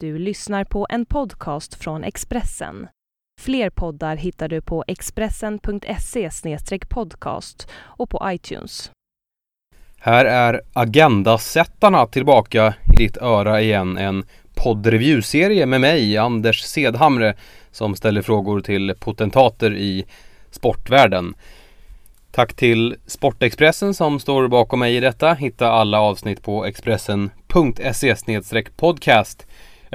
Du lyssnar på en podcast från Expressen. Fler poddar hittar du på expressen.se podcast och på iTunes. Här är Agendasättarna tillbaka i ditt öra igen. En poddreviewserie med mig, Anders Sedhamre, som ställer frågor till potentater i sportvärlden. Tack till Sportexpressen som står bakom mig i detta. Hitta alla avsnitt på expressen.se podcast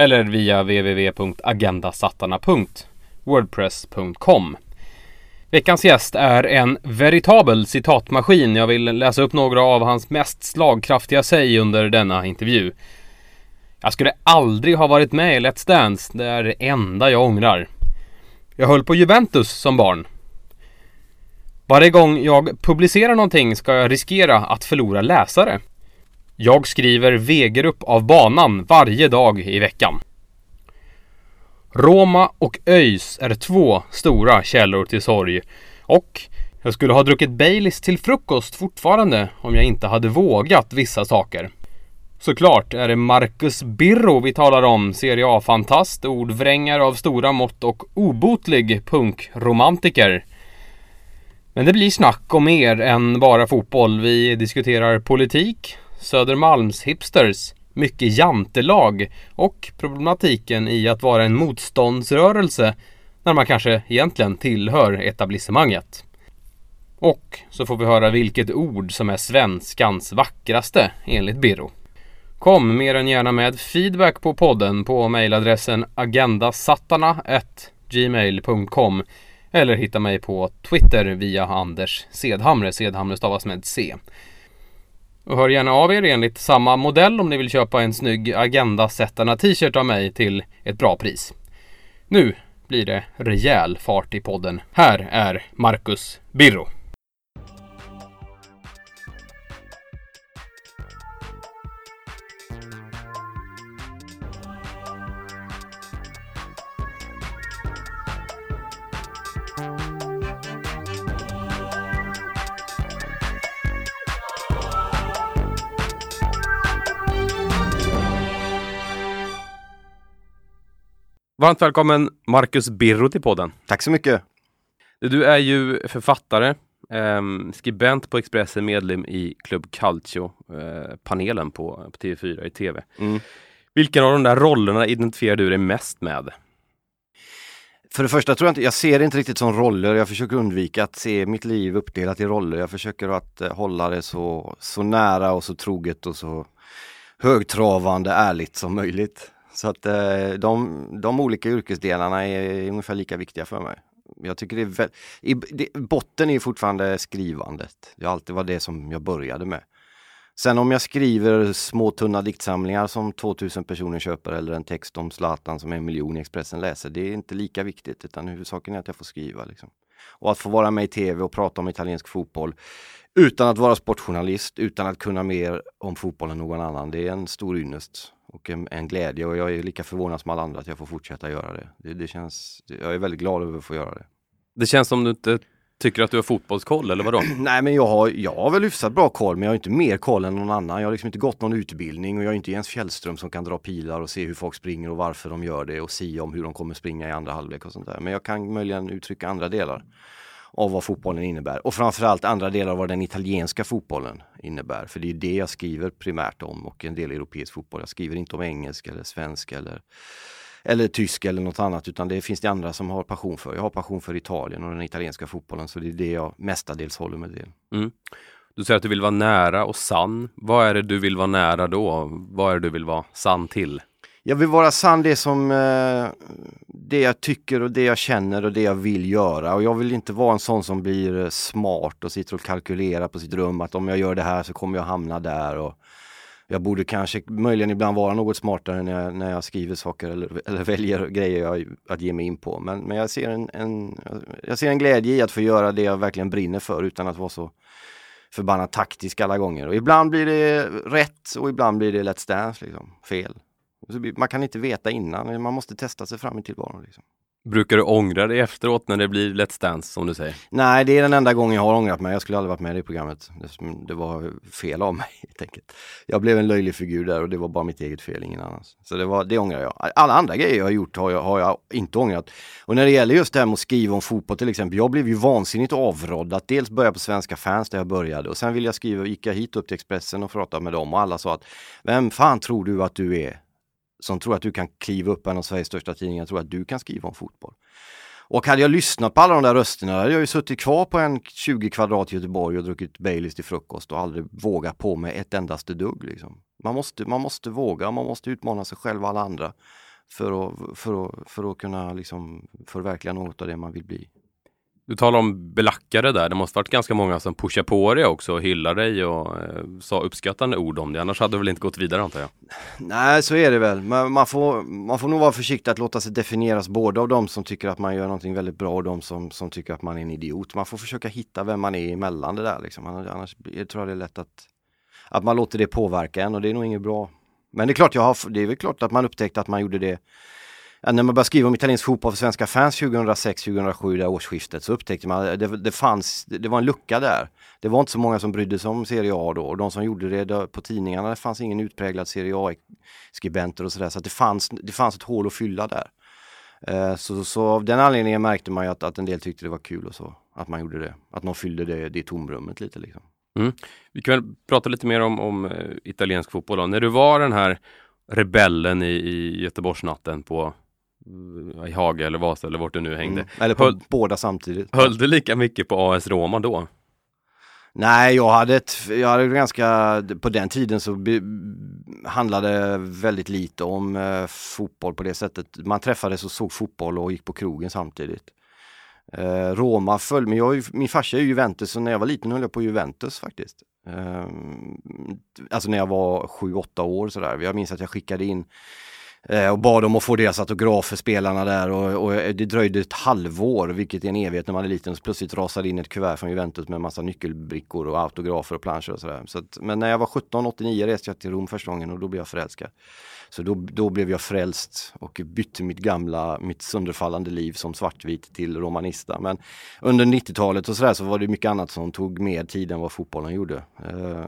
eller via www.agendasattarna.wordpress.com. Veckans gäst är en veritabel citatmaskin. Jag vill läsa upp några av hans mest slagkraftiga säg under denna intervju. Jag skulle aldrig ha varit med i Let's Dance. Det är det enda jag ångrar. Jag höll på Juventus som barn. Varje gång jag publicerar någonting ska jag riskera att förlora läsare. Jag skriver V-grupp av banan varje dag i veckan. Roma och ÖIS är två stora källor till sorg. Och jag skulle ha druckit Baileys till frukost fortfarande om jag inte hade vågat vissa saker. Såklart är det Marcus Birro vi talar om, Serie A-fantast, ordvrängare av stora mått och obotlig punkromantiker. Men det blir snack om mer än bara fotboll. Vi diskuterar politik, Södermalms hipsters, mycket jantelag och problematiken i att vara en motståndsrörelse när man kanske egentligen tillhör etablissemanget. Och så får vi höra vilket ord som är svenskans vackraste enligt Birro. Kom mer än gärna med feedback på podden på mejladressen agendasattarna.gmail.com eller hitta mig på Twitter via Anders Sedhamre. Sedhamre stavas med C. Och hör gärna av er enligt samma modell om ni vill köpa en snygg agendasättarna t-shirt av mig till ett bra pris. Nu blir det rejäl fart i podden. Här är Marcus Birro. Varmt välkommen Marcus Birro till podden. Tack så mycket. Du är ju författare, eh, skribent på Expressen, medlem i Club Calcio, eh, panelen på, på TV4 i TV. Mm. Vilken av de där rollerna identifierar du dig mest med? För det första tror jag inte, jag ser det inte riktigt som roller. Jag försöker undvika att se mitt liv uppdelat i roller. Jag försöker att eh, hålla det så, så nära och så troget och så högtravande ärligt som möjligt. Så att eh, de, de olika yrkesdelarna är ungefär lika viktiga för mig. Jag tycker det är väl, i, det, botten är fortfarande skrivandet. Det har alltid varit det som jag började med. Sen om jag skriver små tunna diktsamlingar som 2000 personer köper eller en text om Zlatan som en miljon i Expressen läser, det är inte lika viktigt utan huvudsaken är att jag får skriva. Liksom. Och att få vara med i tv och prata om italiensk fotboll utan att vara sportjournalist, utan att kunna mer om fotboll än någon annan, det är en stor ynnest och en, en, glädje och jag är lika förvånad som alla andra att jag får fortsätta göra det. det. det. känns, jag är väldigt glad över att få göra det. Det känns som du inte tycker att du har fotbollskoll eller vadå? Nej men jag har, jag har väl hyfsat bra koll men jag har inte mer koll än någon annan. Jag har liksom inte gått någon utbildning och jag är inte Jens Fjällström som kan dra pilar och se hur folk springer och varför de gör det och se om hur de kommer springa i andra halvlek och sånt där. Men jag kan möjligen uttrycka andra delar av vad fotbollen innebär och framförallt andra delar av vad den italienska fotbollen innebär. För det är det jag skriver primärt om och en del europeisk fotboll. Jag skriver inte om engelsk eller svensk eller, eller tysk eller något annat utan det finns det andra som har passion för. Jag har passion för Italien och den italienska fotbollen så det är det jag mestadels håller med det. Mm. Du säger att du vill vara nära och sann. Vad är det du vill vara nära då? Vad är det du vill vara sann till? Jag vill vara sann det som eh, det jag tycker och det jag känner och det jag vill göra. Och jag vill inte vara en sån som blir eh, smart och sitter och kalkylerar på sitt rum att om jag gör det här så kommer jag hamna där. Och jag borde kanske möjligen ibland vara något smartare när jag, när jag skriver saker eller, eller väljer grejer jag, att ge mig in på. Men, men jag, ser en, en, jag ser en glädje i att få göra det jag verkligen brinner för utan att vara så förbannat taktisk alla gånger. Och ibland blir det rätt och ibland blir det Let's Dance liksom, fel. Man kan inte veta innan, man måste testa sig fram i tillvaron. Liksom. Brukar du ångra dig efteråt när det blir Let's Dance som du säger? Nej, det är den enda gången jag har ångrat mig. Jag skulle aldrig varit med i det programmet. Det var fel av mig helt enkelt. Jag blev en löjlig figur där och det var bara mitt eget fel, ingen annans. Så det, var, det ångrar jag. Alla andra grejer jag har gjort har jag, har jag inte ångrat. Och när det gäller just det här med att skriva om fotboll till exempel. Jag blev ju vansinnigt avrådd att dels börja på Svenska fans där jag började och sen ville jag skriva, gick jag hit upp till Expressen och pratade med dem och alla sa att Vem fan tror du att du är? Som tror att du kan kliva upp en av Sveriges största tidningar, tror att du kan skriva om fotboll. Och hade jag lyssnat på alla de där rösterna hade jag ju suttit kvar på en 20 kvadrat i Göteborg och druckit Baileys till frukost och aldrig vågat på mig ett endaste dugg. Liksom. Man, måste, man måste våga, man måste utmana sig själv och alla andra för att, för att, för att kunna liksom förverkliga något av det man vill bli. Du talar om belackare där. Det måste varit ganska många som pushar på dig också och hyllar dig och eh, sa uppskattande ord om dig. Annars hade du väl inte gått vidare antar jag? Nej, så är det väl. Men man får, man får nog vara försiktig att låta sig definieras både av de som tycker att man gör någonting väldigt bra och de som, som tycker att man är en idiot. Man får försöka hitta vem man är emellan det där liksom. Annars jag tror jag det är lätt att, att man låter det påverka en och det är nog inget bra. Men det är klart, jag har, det är väl klart att man upptäckte att man gjorde det ja, när man började skriva om italiensk fotboll för svenska fans 2006-2007, det årsskiftet, så upptäckte man att det, det, fanns, det var en lucka där. Det var inte så många som brydde sig om Serie A då och de som gjorde det på tidningarna, det fanns ingen utpräglad Serie A-skribenter och sådär, så, att det, fanns, det fanns ett hål att fylla där. Eh, så, så av den anledningen märkte man ju att, att en del tyckte det var kul och så, att man gjorde det. Att någon fyllde det, det tomrummet lite liksom. Mm. Vi kan väl prata lite mer om, om eh, italiensk fotboll då. När du var den här rebellen i, i Göteborgsnatten på i Haga eller Vasa eller vart du nu hängde. Mm. Eller på höll, båda samtidigt. Höll du lika mycket på AS Roma då? Nej, jag hade ett, jag hade ganska, på den tiden så be, handlade väldigt lite om eh, fotboll på det sättet. Man träffades och såg fotboll och gick på krogen samtidigt. Eh, Roma föll, men jag, min farsa är Juventus och när jag var liten höll jag på Juventus faktiskt. Eh, alltså när jag var 7-8 år sådär. Jag minns att jag skickade in Eh, och bad dem att få deras autografer, spelarna där och, och, eh, det dröjde ett halvår, vilket är en evighet när man är liten. Så plötsligt rasade in ett kuvert från Juventus med massa nyckelbrickor och autografer och planscher och sådär. Så att, men när jag var 17-89 reste jag till Rom första gången och då blev jag förälskad. Så då, då blev jag frälst och bytte mitt gamla, mitt sönderfallande liv som svartvit till romanista. Men under 90-talet och sådär så var det mycket annat som tog mer tid än vad fotbollen gjorde. Eh,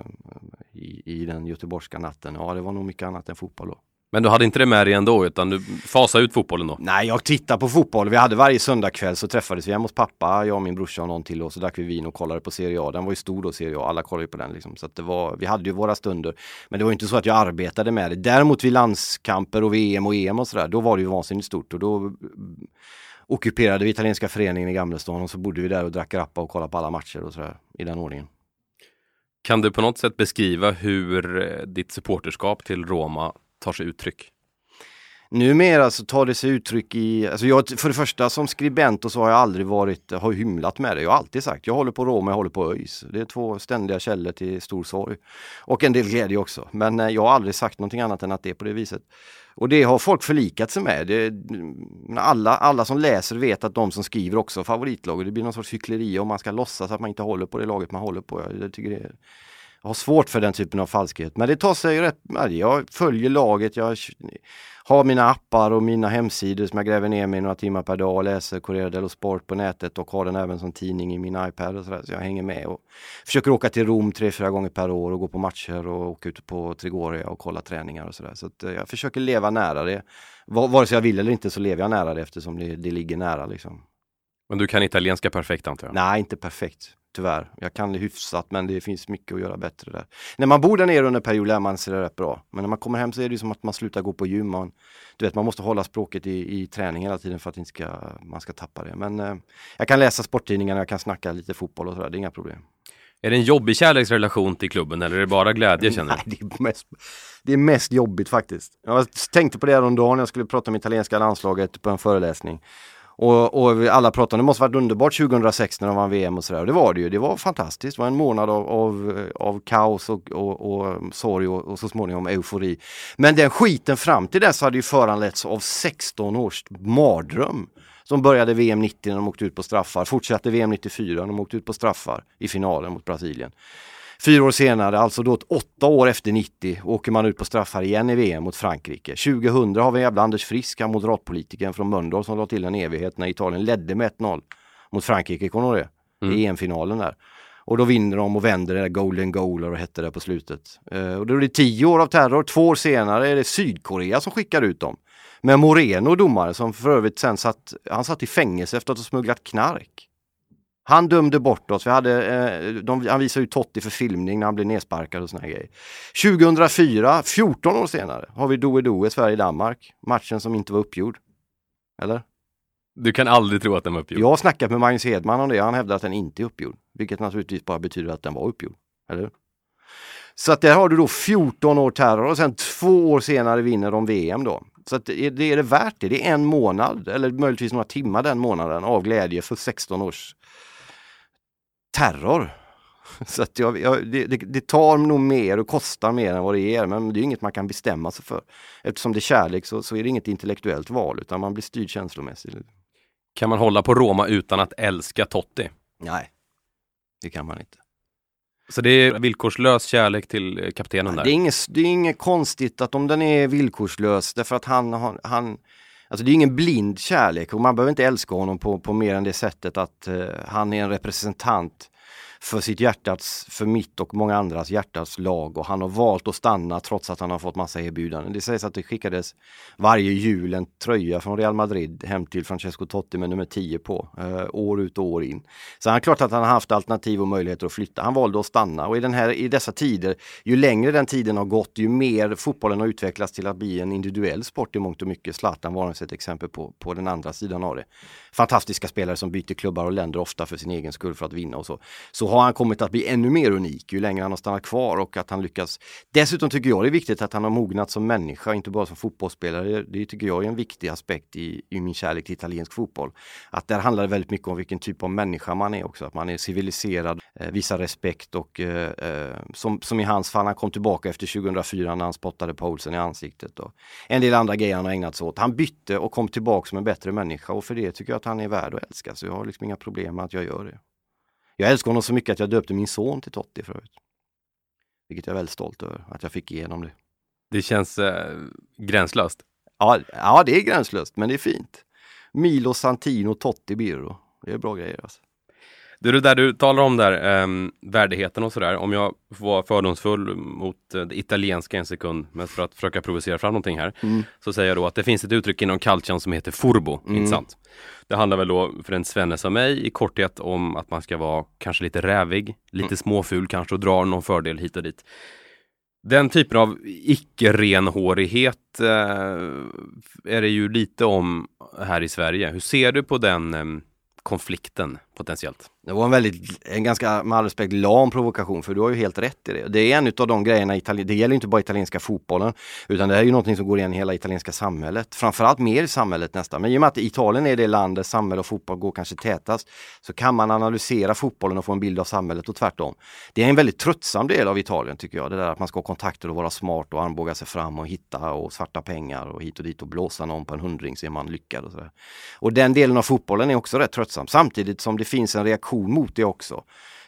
i, I den göteborgska natten. Ja, det var nog mycket annat än fotboll då. Men du hade inte det med dig ändå utan du fasade ut fotbollen då? Nej, jag tittade på fotboll. Vi hade varje söndagkväll så träffades vi hemma hos pappa, jag och min brorsa och någon till och så drack vi vin och kollade på Serie A. Den var ju stor då, Serie A. Alla kollade på den liksom. Så att det var, vi hade ju våra stunder. Men det var inte så att jag arbetade med det. Däremot vid landskamper och VM och EM och sådär, då var det ju vansinnigt stort och då ockuperade vi italienska föreningen i Gamlestan och så bodde vi där och drack rappa och kollade på alla matcher och sådär i den ordningen. Kan du på något sätt beskriva hur eh, ditt supporterskap till Roma tar sig uttryck? Numera så tar det sig uttryck i, alltså jag, för det första som skribent och så har jag aldrig varit, har hymlat med det. Jag har alltid sagt, jag håller på Roma, jag håller på ÖIS. Det är två ständiga källor till stor sorg. Och en del glädje också. Men eh, jag har aldrig sagt någonting annat än att det är på det viset. Och det har folk förlikat sig med. Det, alla, alla som läser vet att de som skriver också har favoritlag. Det blir någon sorts hyckleri om man ska låtsas att man inte håller på det laget man håller på. Jag, tycker det är har svårt för den typen av falskhet. Men det tar sig rätt, jag följer laget, jag har mina appar och mina hemsidor som jag gräver ner mig några timmar per dag och läser Corriere dello Sport på nätet och har den även som tidning i min iPad och sådär. Så jag hänger med och försöker åka till Rom tre, fyra gånger per år och gå på matcher och åka ut på Trigoria och kolla träningar och sådär. Så att eh, jag försöker leva nära det. Vare sig jag vill eller inte så lever jag nära det eftersom det, det ligger nära liksom. Men du kan italienska perfekt antar jag? Nej, inte perfekt tyvärr. Jag kan det hyfsat men det finns mycket att göra bättre där. När man bor där nere under en period lär man sig det rätt bra. Men när man kommer hem så är det som att man slutar gå på gym. Man, du vet, man måste hålla språket i, i träning hela tiden för att inte ska, man ska tappa det. Men eh, jag kan läsa sporttidningarna, jag kan snacka lite fotboll och sådär, det är inga problem. Är det en jobbig kärleksrelation till klubben eller är det bara glädje känner du? Nej, det är, mest, det är mest jobbigt faktiskt. Jag tänkte på det häromdagen, jag skulle prata om italienska landslaget på en föreläsning. Och, och alla pratade om det måste varit underbart 2006 när de vann VM och sådär. Och det var det ju. Det var fantastiskt. Det var en månad av, av, av kaos och, och, och mm, sorg och, och, så småningom eufori. Men den skiten fram till dess hade ju föranletts av 16 års mardröm. Som började VM 90 när de åkte ut på straffar, fortsatte VM 94 när de åkte ut på straffar i finalen mot Brasilien Fyra år senare, alltså då åtta år efter 90, åker man ut på straffar igen i VM mot Frankrike. 2000 har vi jävla Anders Frisk, han moderatpolitikern från Mölndal som la till en evighet när Italien ledde med 1-0 mot Frankrike, kommer du det? Mm. I EM-finalen där. Och då vinner de och vänder det där golden goal och hette det på slutet. Eh, och då är det tio år av terror, två år senare är det Sydkorea som skickar ut dem. Med Moreno domare som för övrigt sen satt, han satt i fängelse efter att ha smugglat knark. Han dömde bort oss. Vi hade, eh, de, han visade ut Totti för filmning när han blev nedsparkad och såna här grejer. 2004, 14 år senare, har vi Doe Doe Sverige-Danmark. Matchen som inte var uppgjord. Eller? Du kan aldrig tro att den var uppgjord. Jag har snackat med Magnus Hedman om det. Han hävdar att den inte är uppgjord. Vilket naturligtvis bara betyder att den var uppgjord. Eller? Så att där har du då 14 år terror och sen två år senare vinner de VM då. Så att det, det är det värt det. Det är en månad eller möjligtvis några timmar den månaden av glädje för 16 års terror. Så att jag, jag, det, det, tar nog mer och kostar mer än vad det ger men det är inget man kan bestämma sig för. Eftersom det är kärlek så, så är det inget intellektuellt val utan man blir styrd känslomässigt. Kan man hålla på Roma utan att älska Totti? Nej, det kan man inte. Så det är villkorslös kärlek till eh, kaptenen där? Det är, inget, det är inget konstigt att om den är villkorslös därför att han, han, han Alltså det är ingen blind kärlek och man behöver inte älska honom på, på mer än det sättet att uh, han är en representant för sitt hjärtats, för mitt och många andras hjärtats lag och han har valt att stanna trots att han har fått massa erbjudanden. Det sägs att det skickades varje jul en tröja från Real Madrid hem till Francesco Totti med nummer 10 på, eh, år ut och år in. Så han är klart att han har haft alternativ och möjligheter att flytta. Han valde att stanna och i, den här, i dessa tider, ju längre den tiden har gått, ju mer fotbollen har utvecklats till att bli en individuell sport i mångt och mycket. Zlatan var ett exempel på, på den andra sidan av det. Fantastiska spelare som byter klubbar och länder ofta för sin egen skull för att vinna och så. Så har han kommit att bli ännu mer unik ju längre han har stannat kvar och att han lyckas. Dessutom tycker jag det är viktigt att han har mognat som människa, inte bara som fotbollsspelare. Det tycker jag är en viktig aspekt i, i min kärlek till italiensk fotboll. Att där handlar det väldigt mycket om vilken typ av människa man är också, att man är civiliserad, eh, visar respekt och eh, eh som, som i hans fall, han kom tillbaka efter 2004 när han spottade Paulsen i ansiktet och en del andra grejer han har ägnat sig åt. Han bytte och kom tillbaka som en bättre människa och för det tycker jag att han är värd att älska. Så jag har liksom inga problem med att jag gör det. Jag älskar honom så mycket att jag döpte min son till Totti för övrigt. Vilket jag är väldigt stolt över, att jag fick igenom det. Det känns eh, gränslöst. Ja, ja, det är gränslöst, men det är fint. Milo Santino Totti Birro. Det är bra grejer alltså. Det är det där du talar om där, eh, värdigheten och sådär. Om jag får vara fördomsfull mot eh, det italienska en sekund, mest för att försöka provocera fram någonting här, mm. så säger jag då att det finns ett uttryck inom culturen som heter furbo, mm. inte sant? Det handlar väl då för en svenne som mig i korthet om att man ska vara kanske lite rävig, lite mm. småful kanske och dra någon fördel hit och dit. Den typen av icke-renhårighet eh, är det ju lite om här i Sverige. Hur ser du på den eh, konflikten potentiellt? Det var en väldigt, en ganska med all respekt lam provokation för du har ju helt rätt i det. Det är en av de grejerna, det gäller inte bara italienska fotbollen utan det här är ju någonting som går igen i hela italienska samhället. Framförallt mer i samhället nästan. Men i och med att Italien är det land där samhälle och fotboll går kanske tätast så kan man analysera fotbollen och få en bild av samhället och tvärtom. Det är en väldigt tröttsam del av Italien tycker jag. Det där att man ska ha kontakter och vara smart och armbåga sig fram och hitta och svarta pengar och hit och dit och blåsa någon på en hundring så är man lyckad. Och, så där. och den delen av fotbollen är också rätt tröttsam samtidigt som det det finns en reaktion reaktion mot det också.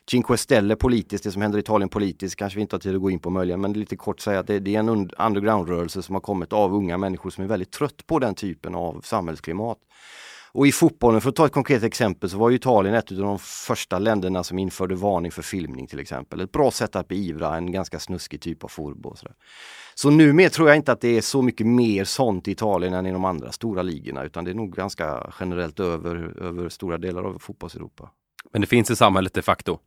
Cinque Stelle politiskt, det som händer i Italien politiskt kanske vi inte har tid att gå in på möjligen, men lite kort säga att det, det är en undergroundrörelse som har kommit av unga människor som är väldigt trött på den typen av samhällsklimat. Och i fotbollen, för att ta ett konkret exempel, så var ju Italien ett av de första länderna som införde varning för filmning till exempel. Ett bra sätt att beivra en ganska snuskig typ av furbo. Så, så numera tror jag inte att det är så mycket mer sånt i Italien än i de andra stora ligorna utan det är nog ganska generellt över, över stora delar av fotbollseuropa. Men det finns i samhället de facto.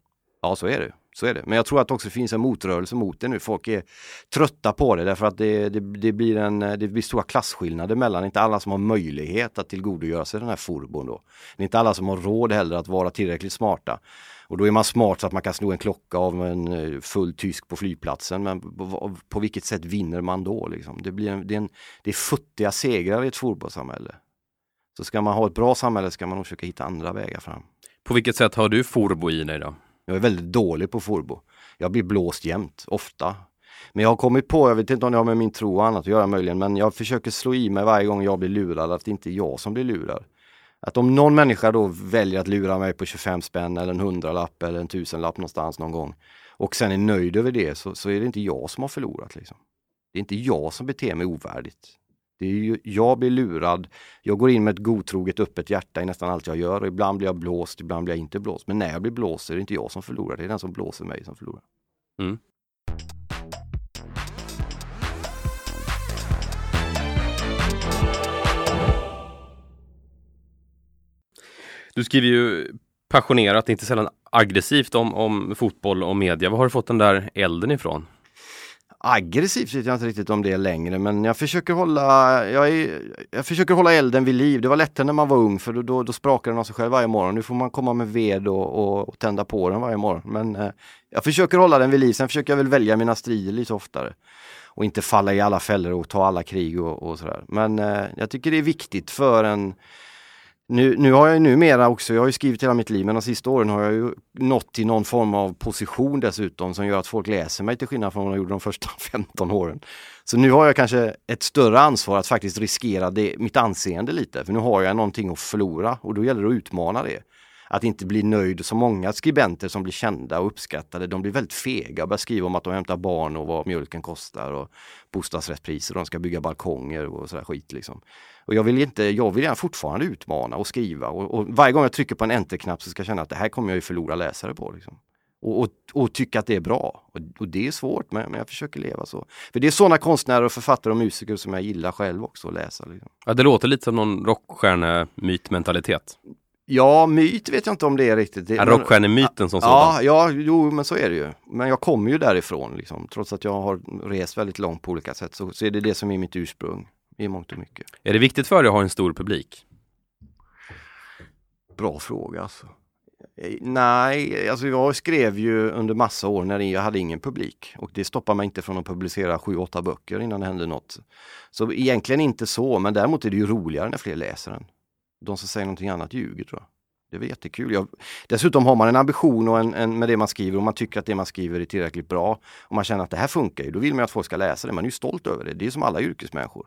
Ja, så är det. Så är det. Men jag tror att det också finns en motrörelse mot det nu. Folk är trötta på det därför att det, det, det, blir, en, det blir stora klasskillnader mellan, inte alla som har möjlighet att tillgodogöra sig den här forbon då. Det är inte alla som har råd heller att vara tillräckligt smarta. Och då är man smart så att man kan sno en klocka av en eh, full tysk på flygplatsen. Men på, på vilket sätt vinner man då? Liksom? Det, blir en, det, är en, det är futtiga segrar i ett fotbollssamhälle. Så ska man ha ett bra samhälle ska man nog försöka hitta andra vägar fram. På vilket sätt har du Forbo i dig då? Jag är väldigt dålig på Forbo. Jag blir blåst jämt, ofta. Men jag har kommit på, jag vet inte om det har med min tro och annat att göra möjligen, men jag försöker slå i mig varje gång jag blir lurad att det inte är jag som blir lurad. Att om någon människa då väljer att lura mig på 25 spänn eller en hundralapp eller en tusenlapp någonstans någon gång och sen är nöjd över det så, så är det inte jag som har förlorat. Liksom. Det är inte jag som beter mig ovärdigt. Det är ju, jag blir lurad. Jag går in med ett godtroget öppet hjärta i nästan allt jag gör. Och ibland blir jag blåst, ibland blir jag inte blåst. Men när jag blir blåst så är det inte jag som förlorar, det är den som blåser mig som förlorar. Mm. Du skriver ju passionerat, inte sällan aggressivt om, om fotboll och media. Var har du fått den där elden ifrån? Aggressivt vet jag inte riktigt om det är längre men jag försöker hålla, jag, är, jag försöker hålla elden vid liv. Det var lättare när man var ung för då, då, då sprakade den av sig själv varje morgon. Nu får man komma med ved och, och, och tända på den varje morgon. Men eh, jag försöker hålla den vid liv. Sen försöker jag väl välja mina strider lite oftare. Och inte falla i alla fällor och ta alla krig och, och sådär. Men eh, jag tycker det är viktigt för en nu, nu har jag numera också, jag har ju skrivit hela mitt liv, men de sista åren har jag ju nått till någon form av position dessutom som gör att folk läser mig till skillnad från vad de gjorde de första 15 åren. Så nu har jag kanske ett större ansvar att faktiskt riskera det, mitt anseende lite, för nu har jag någonting att förlora och då gäller det att utmana det. Att inte bli nöjd, så många skribenter som blir kända och uppskattade, de blir väldigt fega och börjar skriva om att de hämtar barn och vad mjölken kostar och bostadsrättspriser och de ska bygga balkonger och sådär skit liksom. Och jag vill inte, jag vill gärna fortfarande utmana och skriva och, och varje gång jag trycker på en enterknapp så ska jag känna att det här kommer jag ju förlora läsare på. Liksom. Och, och, och, tycka att det är bra. Och, och det är svårt men, jag försöker leva så. För det är sådana konstnärer och författare och musiker som jag gillar själv också att läsa. Liksom. Ja, det låter lite som någon rockstjärnemytmentalitet. Ja, myt vet jag inte om det är riktigt. Ja, rockstjärnemyten som ja, sådan. Ja, jo men så är det ju. Men jag kommer ju därifrån liksom. Trots att jag har rest väldigt långt på olika sätt så, så är det det som är mitt ursprung i mångt och mycket. Är det viktigt för dig att ha en stor publik? Bra fråga alltså. Eh, nej, alltså jag skrev ju under massa år när jag hade ingen publik och det stoppar mig inte från att publicera sju, åtta böcker innan det hände något. Så egentligen inte så, men däremot är det ju roligare när fler läser den. De som säger någonting annat ljuger tror jag. Det är jättekul. Jag, dessutom har man en ambition och en, en, med det man skriver och man tycker att det man skriver är tillräckligt bra och man känner att det här funkar ju, då vill man att folk ska läsa det. Man är ju stolt över det. Det är som alla yrkesmänniskor.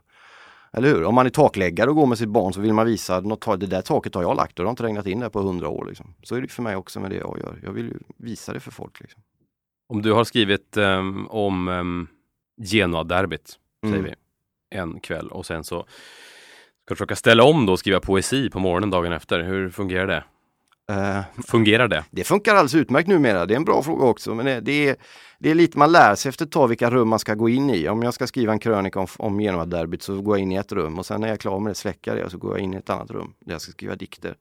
Eller hur? Om man är takläggare och går med sitt barn så vill man visa att det där taket har jag lagt och det har inte regnat in där på hundra år. Liksom. Så är det för mig också med det jag gör. Jag vill visa det för folk. Liksom. Om du har skrivit um, om um, Genoa-derbyt, säger mm. vi, en kväll och sen så ska du försöka ställa om då och skriva poesi på morgonen dagen efter. Hur fungerar det? Uh, fungerar det? Det funkar alldeles utmärkt numera. Det är en bra fråga också. Men det, det, är, det är lite man lär sig efter ett tag vilka rum man ska gå in i. Om jag ska skriva en krönika om, om Genoa-derbyt så går jag in i ett rum och sen när jag är klar med det släcker jag och så går jag in i ett annat rum där jag ska skriva dikter.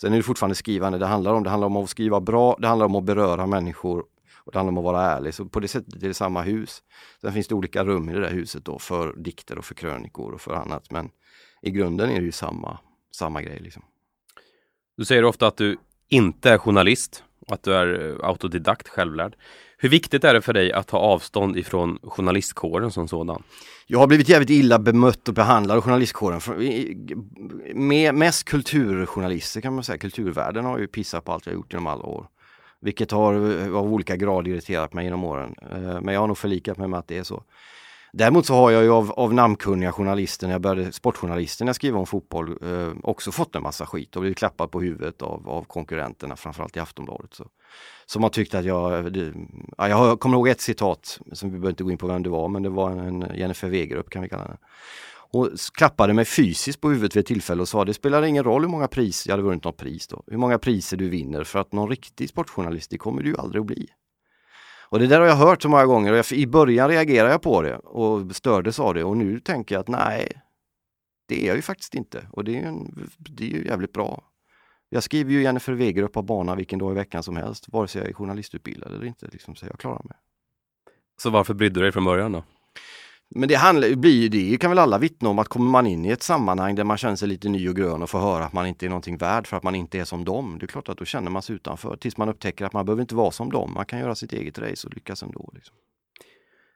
Sen är det fortfarande skrivande det handlar om. Det handlar om att skriva bra, det handlar om att beröra människor och det handlar om att vara ärlig. Så på det sättet är det samma hus. Sen finns det olika rum i det där huset då för dikter och för krönikor och för annat. Men i grunden är det ju samma, samma grej. Liksom. Du säger ofta att du inte är journalist och att du är eh, autodidakt, självlärd. Hur viktigt är det för dig att ta avstånd ifrån journalistkåren som sådan? Jag har blivit jävligt illa bemött och behandlad av journalistkåren. Mest kulturjournalister kan man säga, kulturvärlden har ju pissat på allt jag gjort genom alla år. Vilket har eh, av olika grad irriterat mig genom åren. Eh, men jag har nog förlikat mig med att det är så. Däremot så har jag ju av, av namnkunniga journalister, när jag började sportjournalister när jag skrev om fotboll, eh, också fått en massa skit och blivit klappad på huvudet av, av konkurrenterna, framförallt i Aftonbladet. Så. Som har tyckt att jag, det, ja, jag kommer ihåg ett citat, som vi behöver inte gå in på vem det var, men det var en, en Jennifer Wegerup kan vi kalla henne. Hon klappade mig fysiskt på huvudet vid ett tillfälle och sa det spelar ingen roll hur många priser, jag hade vunnit något pris då, hur många priser du vinner för att någon riktig sportjournalist, det kommer du ju aldrig att bli. Och det där har jag hört så många gånger och jag, i början reagerade jag på det och stördes av det och nu tänker jag att nej, det är jag ju faktiskt inte och det är, en, det är ju jävligt bra. Jag skriver ju Jennifer Wegerup på banan vilken dag i veckan som helst, vare sig jag är journalistutbildad eller inte, liksom, så jag klarar mig. Så varför brydde du dig från början då? Men det, handlar, blir, det kan väl alla vittna om att kommer man in i ett sammanhang där man känner sig lite ny och grön och får höra att man inte är någonting värd för att man inte är som dem. Det är klart att då känner man sig utanför tills man upptäcker att man behöver inte vara som dem. Man kan göra sitt eget race och lyckas ändå. Liksom.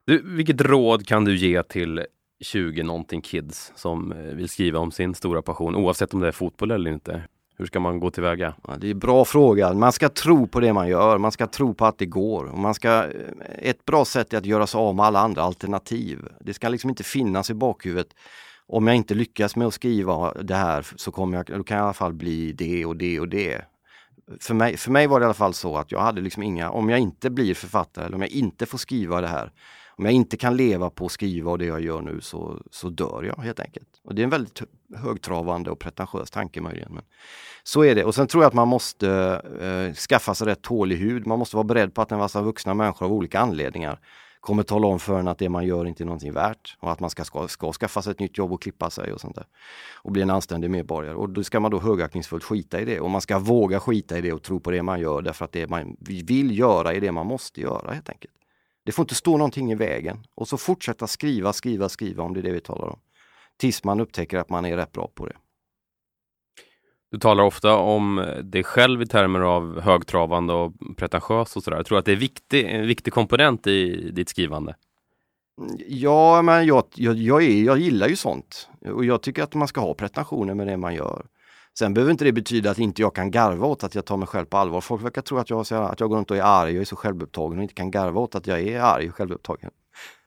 Du, vilket råd kan du ge till 20 någonting kids som eh, vill skriva om sin stora passion oavsett om det är fotboll eller inte? Hur ska man gå tillväga? Ja, det är en bra fråga. Man ska tro på det man gör. Man ska tro på att det går. Och man ska, eh, ett bra sätt är att göra sig av med alla andra alternativ. Det ska liksom inte finnas i bakhuvudet. Om jag inte lyckas med att skriva det här så kommer jag, då kan jag i alla fall bli det och det och det. För mig, för mig var det i alla fall så att jag hade liksom inga, om jag inte blir författare eller om jag inte får skriva det här, om jag inte kan leva på att skriva och det jag gör nu så, så dör jag helt enkelt. Och det är en väldigt högtravande och pretentiös tanke möjligen. Men så är det. Och sen tror jag att man måste eh, skaffa sig rätt tålig hud. Man måste vara beredd på att en massa vuxna människor av olika anledningar kommer tala om för en att det man gör inte är någonting värt och att man ska, ska, ska skaffa sig ett nytt jobb och klippa sig och sånt där. Och bli en anständig medborgare. Och då ska man då högaktningsfullt skita i det och man ska våga skita i det och tro på det man gör därför att det man vill göra är det man måste göra helt enkelt. Det får inte stå någonting i vägen och så fortsätta skriva, skriva, skriva om det är det vi talar om. Tills man upptäcker att man är rätt bra på det. Du talar ofta om dig själv i termer av högtravande och pretentiös och sådär. Jag tror att det är viktig, en viktig komponent i ditt skrivande. Ja, men jag, jag, jag, är, jag gillar ju sånt. Och jag tycker att man ska ha pretensioner med det man gör. Sen behöver inte det betyda att inte jag kan garva åt att jag tar mig själv på allvar. Folk verkar tro att jag, att jag går runt och är arg och är så självupptagen och inte kan garva åt att jag är arg och självupptagen.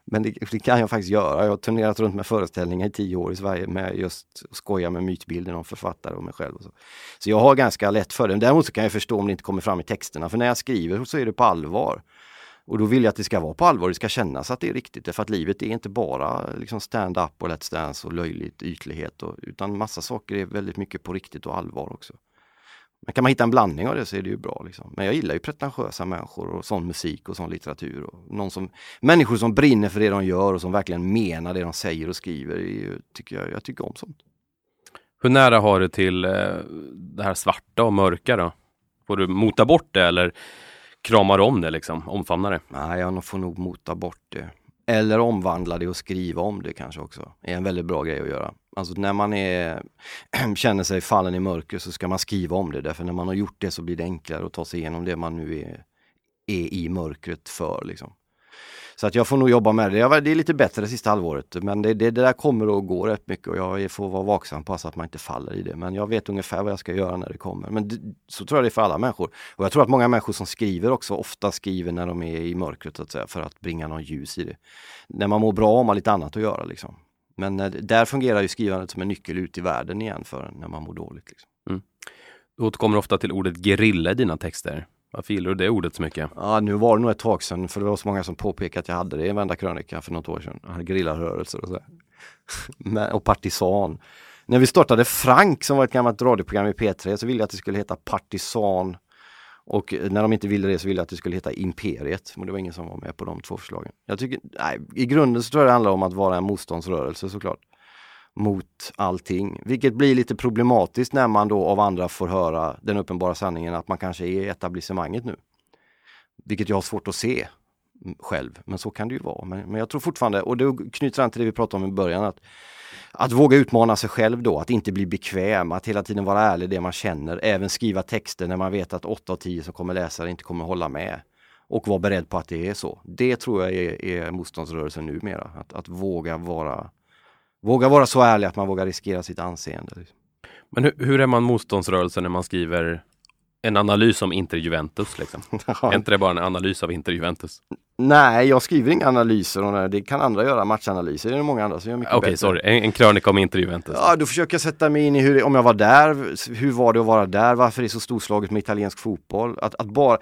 Men det, det, kan jag faktiskt göra. Jag har turnerat runt med föreställningar i tio år i Sverige med just skoja med mytbilden om författare och mig själv. Och så. så jag har ganska lätt för det. Däremot så kan jag förstå om det inte kommer fram i texterna. För när jag skriver så är det på allvar. Och då vill jag att det ska vara på allvar, det ska kännas att det är riktigt. Därför att livet är inte bara liksom stand-up och Let's Dance och löjligt ytlighet. Och, utan massa saker är väldigt mycket på riktigt och allvar också. Men kan man hitta en blandning av det så är det ju bra. Liksom. Men jag gillar ju pretentiösa människor och sån musik och sån litteratur. Och någon som, människor som brinner för det de gör och som verkligen menar det de säger och skriver. Ju, tycker jag, jag tycker om sånt. Hur nära har du till eh, det här svarta och mörka då? Får du mota bort det eller kramar om det liksom, omfamnar det? Nej, jag får nog mota bort det. Eller omvandla det och skriva om det kanske också. Det är en väldigt bra grej att göra. Alltså när man är, känner sig fallen i mörker så ska man skriva om det. Därför när man har gjort det så blir det enklare att ta sig igenom det man nu är, är i mörkret för. Liksom. Så att jag får nog jobba med det. Det är lite bättre det sista halvåret men det, det, det där kommer att gå rätt mycket och jag får vara vaksam på så att man inte faller i det. Men jag vet ungefär vad jag ska göra när det kommer. Men det, så tror jag det är för alla människor. Och jag tror att många människor som skriver också ofta skriver när de är i mörkret så att säga, för att bringa någon ljus i det. När man mår bra har man lite annat att göra. Liksom. Men eh, där fungerar ju skrivandet som en nyckel ut i världen igen för när man mår dåligt. Liksom. Mm. Du återkommer ofta till ordet gerilla i dina texter. Varför gillar du det ordet så mycket? Ja, nu var det nog ett tag sedan för det var så många som påpekade att jag hade det i en vända krönika för något år sedan. Jag hade gerillarörelser och så. och partisan. När vi startade Frank som var ett gammalt radioprogram i P3 så ville jag att det skulle heta Partisan. Och eh, när de inte ville det så ville jag att det skulle heta Imperiet. Men det var ingen som var med på de två förslagen. Jag tycker, nej, I grunden så tror jag det handlar om att vara en motståndsrörelse såklart mot allting. Vilket blir lite problematiskt när man då av andra får höra den uppenbara sanningen att man kanske är i etablissemanget nu. Vilket jag har svårt att se mm, själv, men så kan det ju vara. Men, men jag tror fortfarande, och det knyter an till det vi pratade om i början, att, att våga utmana sig själv då, att inte bli bekväm, att hela tiden vara ärlig det man känner, även skriva texter när man vet att 8 av 10 som kommer läsa inte kommer hålla med. Och vara beredd på att det är så. Det tror jag är, är motståndsrörelsen numera, att, att våga vara Våga vara så ärlig att man vågar riskera sitt anseende. Liksom. Men hur, hur är man motståndsrörelse när man skriver en analys om Inter Juventus? Liksom? är inte det bara en analys av Inter Juventus? Nej, jag skriver inga analyser. Det kan andra göra, matchanalyser. Det är det många andra som gör mycket Okej, okay, sorry. En, en krönika om Inter Juventus. Ja, då försöker jag sätta mig in i hur, om jag var där. Hur var det att vara där? Varför det är så storslaget med italiensk fotboll? Att, att bara,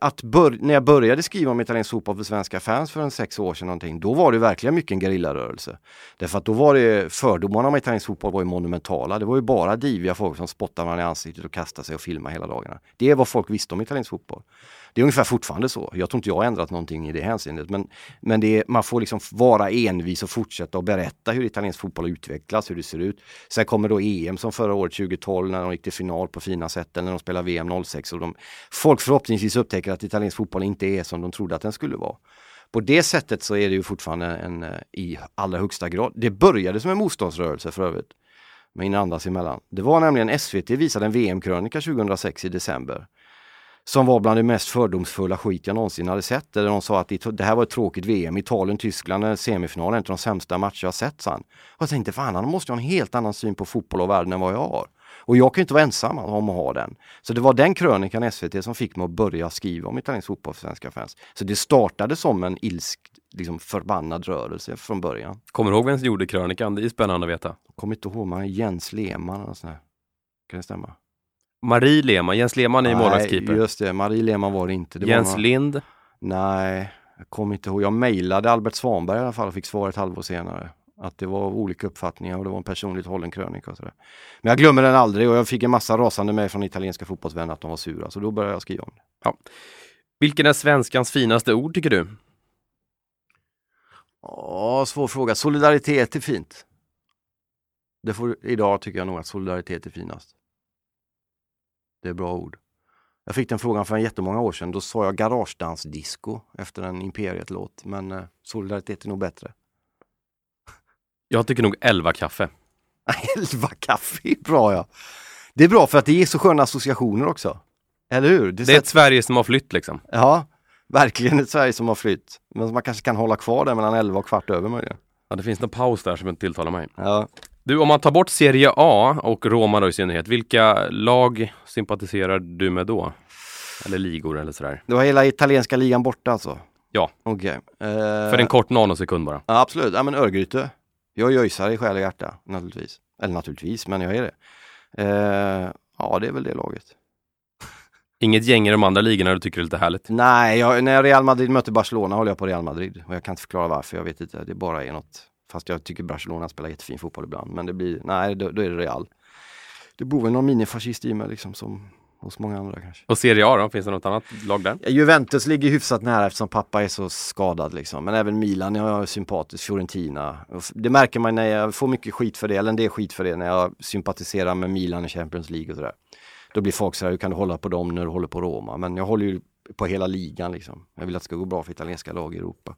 att bör, när jag började skriva om italiensk fotboll för svenska fans för en sex år sedan någonting, då var det verkligen mycket en gerillarörelse. Därför att då var det fördomarna om italiensk fotboll var ju monumentala. Det var ju bara diviga folk som spottade varandra i ansiktet och kastade sig och filmade hela dagarna. Det är vad folk visste om italiensk fotboll. Det är ungefär fortfarande så. Jag tror inte jag har ändrat någonting i det hänseendet. Men, men det är, man får liksom vara envis och fortsätta att berätta hur italiensk fotboll utvecklas, hur det ser ut. Sen kommer då EM som förra året 2012 när de gick till final på fina sätt, eller när de spelar VM 06 och de, folk förhoppningsvis upptäcker att italiensk fotboll inte är som de trodde att den skulle vara. På det sättet så är det ju fortfarande en, eh, i allra högsta grad. Det började som en motståndsrörelse för övrigt. Men andas emellan. Det var nämligen SVT visade en VM-krönika 2006 i december som var bland det mest fördomsfulla skit jag någonsin hade sett. Där de sa att det här var ett tråkigt VM. Italien, Tyskland, semifinalen, inte de sämsta matcher jag sett, sa Och jag tänkte, fan han måste ha en helt annan syn på fotboll och världen än vad jag har. Och jag kan inte vara ensam om att ha den. Så det var den krönikan SVT som fick mig att börja skriva om italiensk fotboll för svenska fans. Så det startade som en ilsk, liksom förbannad rörelse från början. Kommer du ihåg vem som gjorde krönikan? Det är spännande att veta. Jag kommer inte ihåg, men Jens Lehmann och sådär. Kan det stämma? Marie Lehmann, Jens Lehmann är ju målvaktskeeper. just det, Marie Lehmann var det inte. Det Jens några... Lind. Nej, jag kommer inte ihåg. Jag mejlade Albert Svanberg i alla fall och fick svar ett halvår senare. Att det var olika uppfattningar och det var en personligt hållen krönika och sådär. Men jag glömmer den aldrig och jag fick en massa rasande med från italienska fotbollsvänner att de var sura. Så då började jag skriva om det. Ja. Vilken är svenskans finaste ord tycker du? Ja, svår fråga. Solidaritet är fint. Det får, idag tycker jag nog att solidaritet är finast. Det är bra ord. Jag fick den frågan för en jättemånga år sedan. Då sa jag garagedansdisco efter en Imperiet-låt. Men eh, solidaritet är nog bättre. Jag tycker nog 11 kaffe. Elva kaffe är bra ja. Det är bra för att det ger så sköna associationer också. Eller hur? Det är ett Sverige som har flytt liksom. Ja, verkligen ett Sverige som har flytt. Men man kanske kan hålla kvar där mellan 11 och kvart över möjligen. Ja, det finns någon paus där som inte tilltalar mig. Ja. Du, om man tar bort Serie A och Roma då i synnerhet, vilka lag sympatiserar du med då? Eller ligor eller sådär? Du har hela italienska ligan borta alltså? Ja. Okej. Okay. För en kort nanosekund bara. Ja, absolut, ja men Örgryte. Jag är jöjsare i själ och hjärta naturligtvis. Eller naturligtvis, men jag är det. Eh, ja, det är väl det laget. Inget gäng i de andra ligorna du tycker är lite härligt? Nej, jag, när Real Madrid möter Barcelona håller jag på Real Madrid. Och jag kan inte förklara varför, jag vet inte. Det bara är något. Fast jag tycker Barcelona spelar jättefin fotboll ibland. Men det blir, nej då, då är det Real. Det bor väl någon minifascist i mig liksom som hos många andra kanske. Och Serie A då? Finns det något annat lag där? Juventus ligger hyfsat nära eftersom pappa är så skadad liksom. Men även Milan jag är sympatisk, Fiorentina. Det märker man när jag får mycket skit för det, eller en del skit för det, när jag sympatiserar med Milan i Champions League och sådär. Då blir folk så här, hur kan du hålla på dem när du håller på Roma? Men jag håller ju på hela ligan liksom. Jag vill att det ska gå bra för italienska lag i Europa.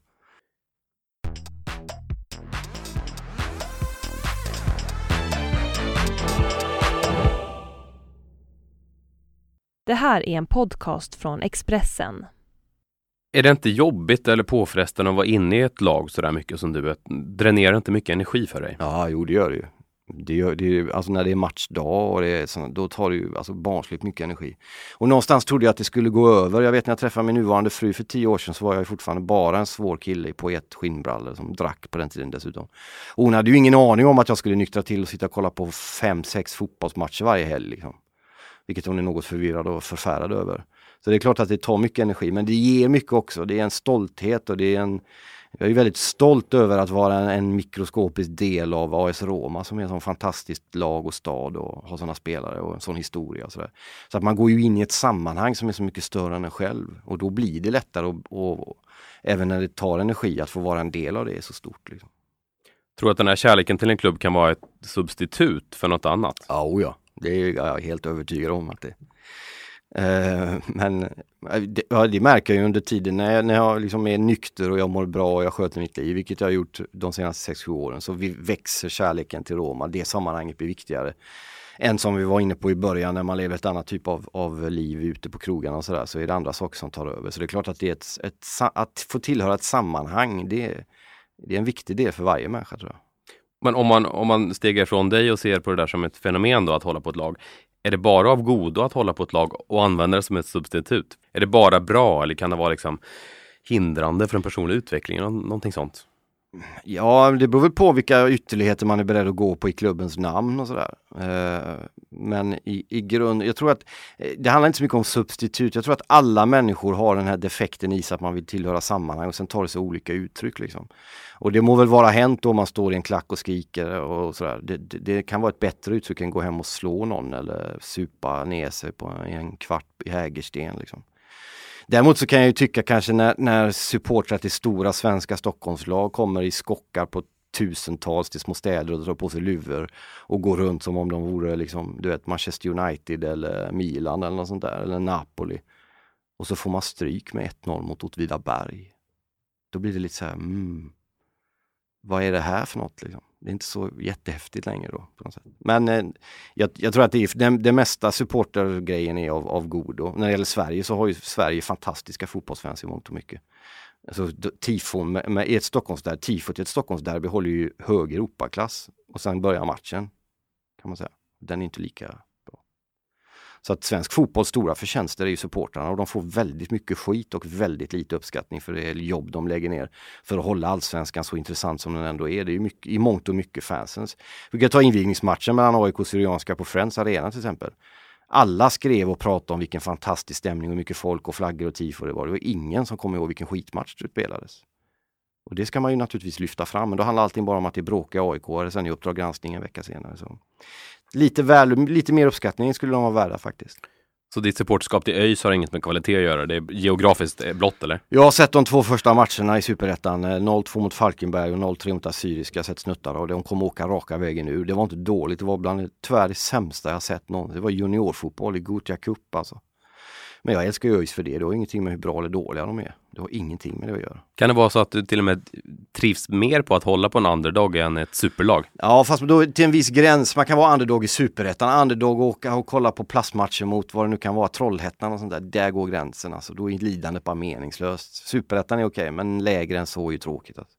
Det här är en podcast från Expressen. Är det inte jobbigt eller påfrestande att vara inne i ett lag så där mycket som du? Dränerar inte mycket energi för dig? Ja, jo det gör det ju. Det gör, det, alltså när det är matchdag och det är såna, då tar det ju alltså barnsligt mycket energi. Och någonstans trodde jag att det skulle gå över. Jag vet när jag träffade min nuvarande fru för tio år sedan så var jag fortfarande bara en svår kille på ett skinnbrallor som drack på den tiden dessutom. Och hon hade ju ingen aning om att jag skulle nyktra till och sitta och kolla på fem, sex fotbollsmatcher varje helg. Liksom. Vilket hon är något förvirrad och förfärad över. Så det är klart att det tar mycket energi men det ger mycket också. Det är en stolthet och det är en jag är väldigt stolt över att vara en, en mikroskopisk del av AS Roma som är ett sånt fantastiskt lag och stad och har sådana spelare och en sån historia. Och så, där. så att man går ju in i ett sammanhang som är så mycket större än en själv och då blir det lättare och, och, och även när det tar energi att få vara en del av det är så stort. Liksom. Tror du att den här kärleken till en klubb kan vara ett substitut för något annat? Ja, oh ja det är jag helt övertygad om att det Eh, men eh, det, ja, det, märker jag ju under tiden när jag, när jag liksom är nykter och jag mår bra och jag sköter mitt liv, vilket jag har gjort de senaste 6-7 åren, så vi växer kärleken till Roma. Det sammanhanget blir viktigare än som vi var inne på i början när man lever ett annat typ av, av liv ute på krogarna och sådär, så är det andra saker som tar över. Så det är klart att det är ett, ett att få tillhöra ett sammanhang, det, det är en viktig del för varje människa tror jag. Men om man, om man stegar ifrån dig och ser på det där som ett fenomen då, att hålla på ett lag. Är det bara av godo att hålla på ett lag och använda det som ett substitut? Är det bara bra eller kan det vara liksom hindrande för en personlig utveckling? Någonting sånt? Ja, det beror väl på vilka ytterligheter man är beredd att gå på i klubbens namn och sådär. Eh, men i, i grund, jag tror att eh, det handlar inte så mycket om substitut. Jag tror att alla människor har den här defekten i sig att man vill tillhöra sammanhang och sen tar det sig olika uttryck. Liksom. Och det må väl vara hänt då man står i en klack och skriker och sådär. Det, det, det, kan vara ett bättre uttryck än gå hem och slå någon eller supa ner sig på en kvart i Hägersten. Liksom. Däremot så kan jag ju tycka kanske när, när supportrar till stora svenska Stockholmslag kommer i skockar på tusentals till små städer och drar på sig luvor och går runt som om de vore liksom, du vet, Manchester United eller Milan eller något sånt där, eller Napoli. Och så får man stryk med 1-0 mot Åtvidaberg. Då blir det lite så här, mm, vad är det här för något? Liksom? Det är inte så jättehäftigt längre då. På något sätt. Men eh, jag, jag, tror att det, är, det, det mesta supportergrejen är av, av godo. När det gäller Sverige så har ju Sverige fantastiska fotbollsfans i mångt och mycket. Alltså, tifon med, med ett Stockholmsderby, tifot i ett Stockholmsderby håller ju hög Europaklass och sen börjar matchen. kan man säga. Den är inte lika så att svensk fotbolls stora förtjänster är ju supportrarna och de får väldigt mycket skit och väldigt lite uppskattning för det jobb de lägger ner för att hålla allsvenskan så intressant som den ändå är. Det är mycket, i mångt och mycket fansens. Vi kan ta invigningsmatchen mellan AIK och Syrianska på Friends Arena till exempel. Alla skrev och pratade om vilken fantastisk stämning och mycket folk och flaggor och tifo det var. Det var ingen som kom ihåg vilken skitmatch det spelades. Och det ska man ju naturligtvis lyfta fram, men då handlar allting bara om att det är bråkiga AIK-are sen i Uppdrag granskning en vecka senare. Så. Lite, väl, lite mer uppskattning skulle de vara värda faktiskt. Så ditt supporterskap till ÖIS har inget med kvalitet att göra? Det är geografiskt eh, blott eller? Jag har sett de två första matcherna i Superettan. 0-2 eh, mot Falkenberg och 0-3 mot Assyriska. Jag har sett snuttar och de kommer åka raka vägen ur. Det var inte dåligt. Det var bland tyvärr det sämsta jag sett någon. Det var juniorfotboll i Gothia Cup alltså. Men jag älskar ÖIS för det. Det har ingenting med hur bra eller dåliga de är. Det har ingenting med det att göra. Kan det vara så att du till och med trivs mer på att hålla på en underdog än ett superlag? Ja, fast då till en viss gräns. Man kan vara underdog i superettan, underdog och åka och kolla på plastmatcher mot vad det nu kan vara, Trollhättan och sånt där. Där går gränsen alltså. Då är lidandet bara meningslöst. Superettan är okej, men lägre än så är ju tråkigt. Alltså.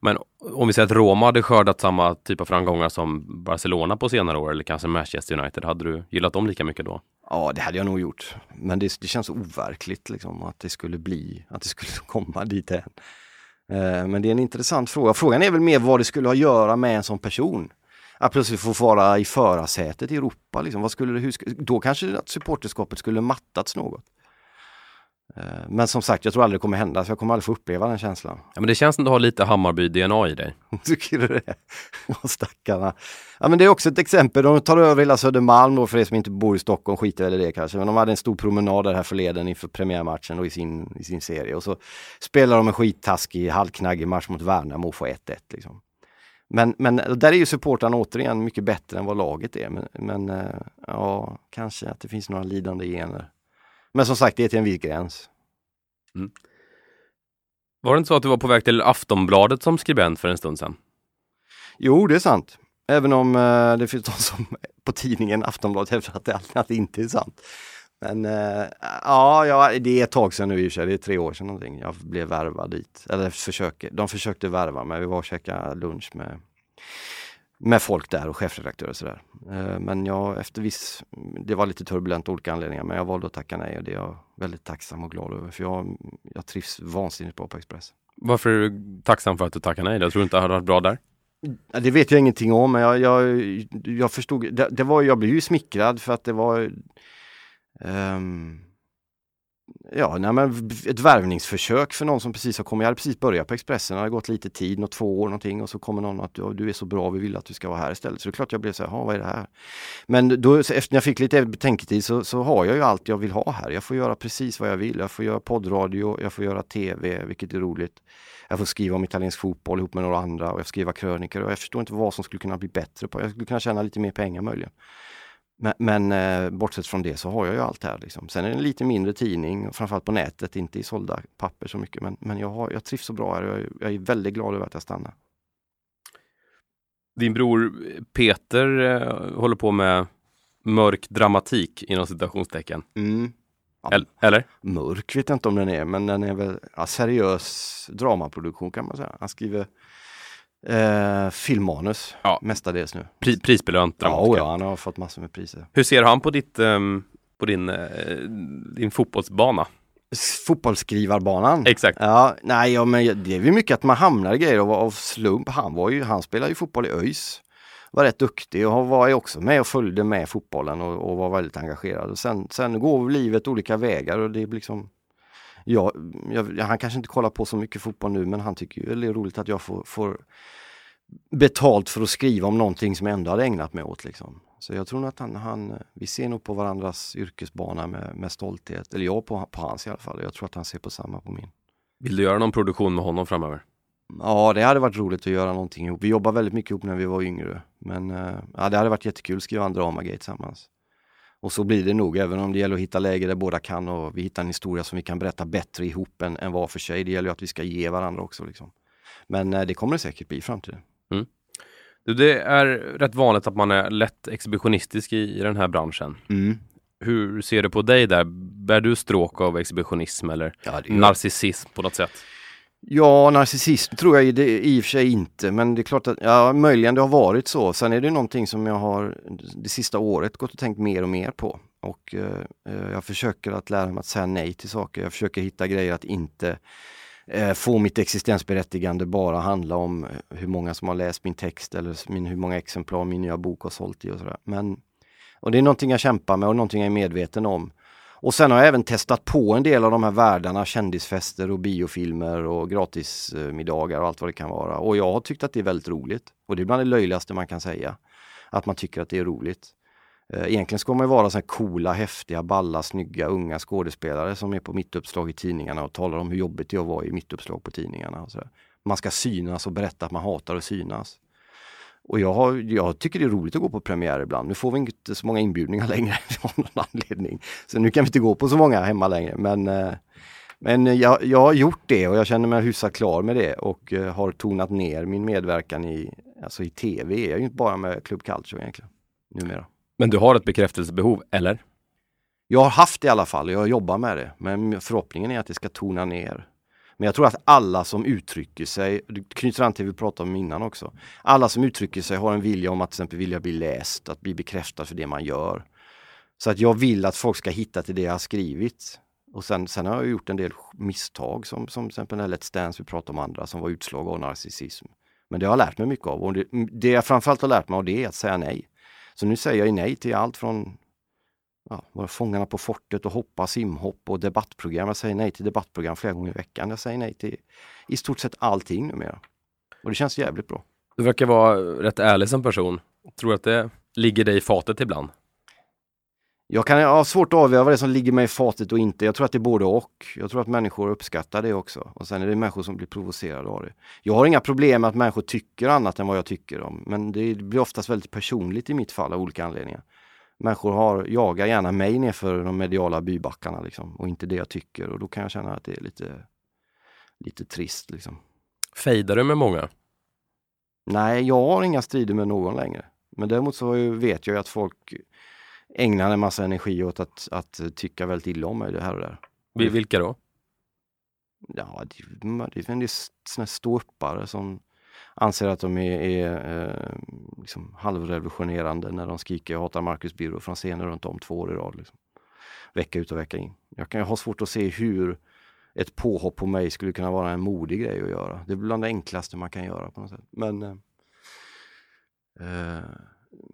Men om vi säger att Roma hade skördat samma typ av framgångar som Barcelona på senare år eller kanske Manchester United, hade du gillat dem lika mycket då? Ja, det hade jag nog gjort. Men det, det känns overkligt liksom, att det skulle bli, att det skulle komma dit än. Eh, men det är en intressant fråga. Frågan är väl mer vad det skulle ha att göra med en sån person. Att plötsligt få vara i förarsätet i Europa. Liksom. Vad skulle det, hur, då kanske att supporterskapet skulle mattats något. Eh, men som sagt, jag tror aldrig det kommer hända, så jag kommer aldrig få uppleva den känslan. Ja, men det känns som du har lite Hammarby-DNA i dig. Tycker du det? stackarna. Ja, men det är också ett exempel. De tar över hela Södermalm då, för er som inte bor i Stockholm, skiter väl i det kanske. Men de hade en stor promenad där här förleden inför premiärmatchen då i, sin, i sin serie. Och så spelar de en skittaskig, halvknaggig match mot Värnamo och får 1-1. Liksom. Men, men där är ju supportrarna återigen mycket bättre än vad laget är. Men, men eh, ja, kanske att det finns några lidande gener. Men som sagt, det är till en viss gräns. Mm. Var det inte så att du var på väg till Aftonbladet som skribent för en stund sedan? Jo, det är sant. Även om eh, det finns de som på tidningen Aftonbladet hävdar att det, att det inte är sant. Men eh, ja, ja, det är ett tag sedan nu i och för sig, det är tre år sedan någonting. Jag blev värvad dit. Eller försöker, de försökte värva mig, vi var och käkade lunch med med folk där och chefredaktörer och sådär. Eh, men jag efter viss, det var lite turbulent av olika anledningar, men jag valde att tacka nej och det är jag väldigt tacksam och glad över. För jag, jag trivs vansinnigt bra på Express. Varför är du tacksam för att du tackar nej? Jag tror inte det hade varit bra där? Det vet jag ingenting om, men jag, jag, jag förstod, det, det var, jag blev ju smickrad för att det var um, Ja, nej, men ett värvningsförsök för någon som precis har kommit. Jag hade precis börjat på Expressen, det hade gått lite tid, något två år någonting och så kommer någon att du är så bra, vi vill att du ska vara här istället. Så det är klart jag blev så här, vad är det här? Men då, efter när jag fick lite betänketid så, så har jag ju allt jag vill ha här. Jag får göra precis vad jag vill. Jag får göra poddradio, jag får göra tv, vilket är roligt. Jag får skriva om italiensk fotboll ihop med några andra och jag får skriva krönikor och jag förstår inte vad som skulle kunna bli bättre på. Jag skulle kunna tjäna lite mer pengar möjligen. Men, men eh, bortsett från det så har jag ju allt här. Liksom. Sen är det en lite mindre tidning, framförallt på nätet, inte i sålda papper så mycket. Men, men jag, har, jag trivs så bra här och jag, jag är väldigt glad över att jag stannar. Din bror Peter eh, håller på med mörk dramatik inom citationstecken. Mm. Ja, Eller? Mörk vet jag inte om den är, men den är väl ja, seriös dramaproduktion kan man säga. Han skriver Eh, filmmanus ja. mestadels nu. Pri prisbelönt dramatiker. Ja, han har fått massor med priser. Hur ser han på, ditt, um, på din, uh, din fotbollsbana? Fotbollsskrivarbanan? Exakt. Ja, nej, ja, men det är väl mycket att man hamnar i grejer av, av slump. Han, var ju, han spelade ju fotboll i ÖIS. Var rätt duktig och var ju också med och följde med fotbollen och, och var väldigt engagerad. Och sen, sen går livet olika vägar och det är liksom Ja, jag, han kanske inte kollar på så mycket fotboll nu men han tycker ju det är roligt att jag får, får betalt för att skriva om någonting som jag ändå hade ägnat mig åt. Liksom. Så jag tror att han, han, vi ser nog på varandras yrkesbana med, med stolthet, eller jag på, på hans i alla fall. Jag tror att han ser på samma på min. Vill du göra någon produktion med honom framöver? Ja, det hade varit roligt att göra någonting ihop. Vi jobbade väldigt mycket ihop när vi var yngre. Men uh, ja, det hade varit jättekul att skriva en dramagrej tillsammans. Och så blir det nog, även om det gäller att hitta läger där båda kan och vi hittar en historia som vi kan berätta bättre ihop än, än var för sig. Det gäller ju att vi ska ge varandra också. Liksom. Men eh, det kommer det säkert bli i framtiden. Mm. Det är rätt vanligt att man är lätt exhibitionistisk i, i den här branschen. Mm. Hur ser du på dig där? Bär du stråk av exhibitionism eller ja, narcissism på något sätt? Ja, narcissism tror jag det, i och för sig inte, men det är klart att, ja möjligen det har varit så. Sen är det någonting som jag har det sista året gått och tänkt mer och mer på. Och eh, eh, jag försöker att lära mig att säga nej till saker. Jag försöker hitta grejer att inte eh, få mitt existensberättigande bara handla om hur många som har läst min text eller min, hur många exemplar min nya bok har sålt i och sådär. Men Och det är någonting jag kämpar med och någonting jag är medveten om. Och sen har jag även testat på en del av de här världarna, kändisfester och biofilmer och gratismiddagar och allt vad det kan vara. Och jag har tyckt att det är väldigt roligt. Och det är bland det löjligaste man kan säga. Att man tycker att det är roligt. Eh, egentligen ska man ju vara så här coola, häftiga, balla, snygga, unga skådespelare som är på mittuppslag i tidningarna och talar om hur jobbigt det är att vara i mittuppslag på tidningarna. Och så Man ska synas och berätta att man hatar att synas. Och jag, har, jag tycker det är roligt att gå på premiär ibland. Nu får vi inte så många inbjudningar längre av någon anledning. Så nu kan vi inte gå på så många hemma längre. Men, eh, men jag, jag har gjort det och jag känner mig hyfsat klar med det och eh, har tonat ner min medverkan i, alltså i tv. Jag är ju inte bara med Club Culture egentligen, numera. Men du har ett bekräftelsebehov, eller? Jag har haft det i alla fall och jag jobbar med det. Men förhoppningen är att det ska tona ner. Men jag tror att alla som uttrycker sig, det knyter an till det vi pratade om innan också. Alla som uttrycker sig har en vilja om att till exempel vilja bli läst, att bli bekräftad för det man gör. Så att jag vill att folk ska hitta till det jag har skrivit. Och sen, sen har jag gjort en del misstag som, som till exempel den här Let's Dance vi pratade om andra som var utslag av narcissism. Men det har jag lärt mig mycket av och det, det jag framförallt har lärt mig av det är att säga nej. Så nu säger jag nej till allt från ja, Fångarna på fortet och hoppa, simhopp och debattprogram. Jag säger nej till debattprogram flera gånger i veckan. Jag säger nej till i stort sett allting numera. Och det känns jävligt bra. Du verkar vara rätt ärlig som person. Tror att det ligger dig i fatet ibland? Jag kan ha svårt att avgöra vad det är som ligger mig i fatet och inte. Jag tror att det är både och. Jag tror att människor uppskattar det också. Och sen är det människor som blir provocerade av det. Jag har inga problem med att människor tycker annat än vad jag tycker om. Men det blir oftast väldigt personligt i mitt fall av olika anledningar. Människor har, jagar gärna mig nerför de mediala bybackarna liksom, och inte det jag tycker. Och då kan jag känna att det är lite, lite trist. Liksom. Fejdar du med många? Nej, jag har inga strider med någon längre. Men däremot så vet jag att folk ägnar en massa energi åt att, att tycka väldigt illa om mig det här och där. Vilka då? Ja, det, det är ståuppare som anser att de är, är eh, liksom halvrevolutionerande när de skriker jag hatar Marcus Birro från scenen runt om två år i rad. Liksom. Vecka ut och vecka in. Jag kan ha svårt att se hur ett påhopp på mig skulle kunna vara en modig grej att göra. Det är bland det enklaste man kan göra på något sätt. Men eh, eh,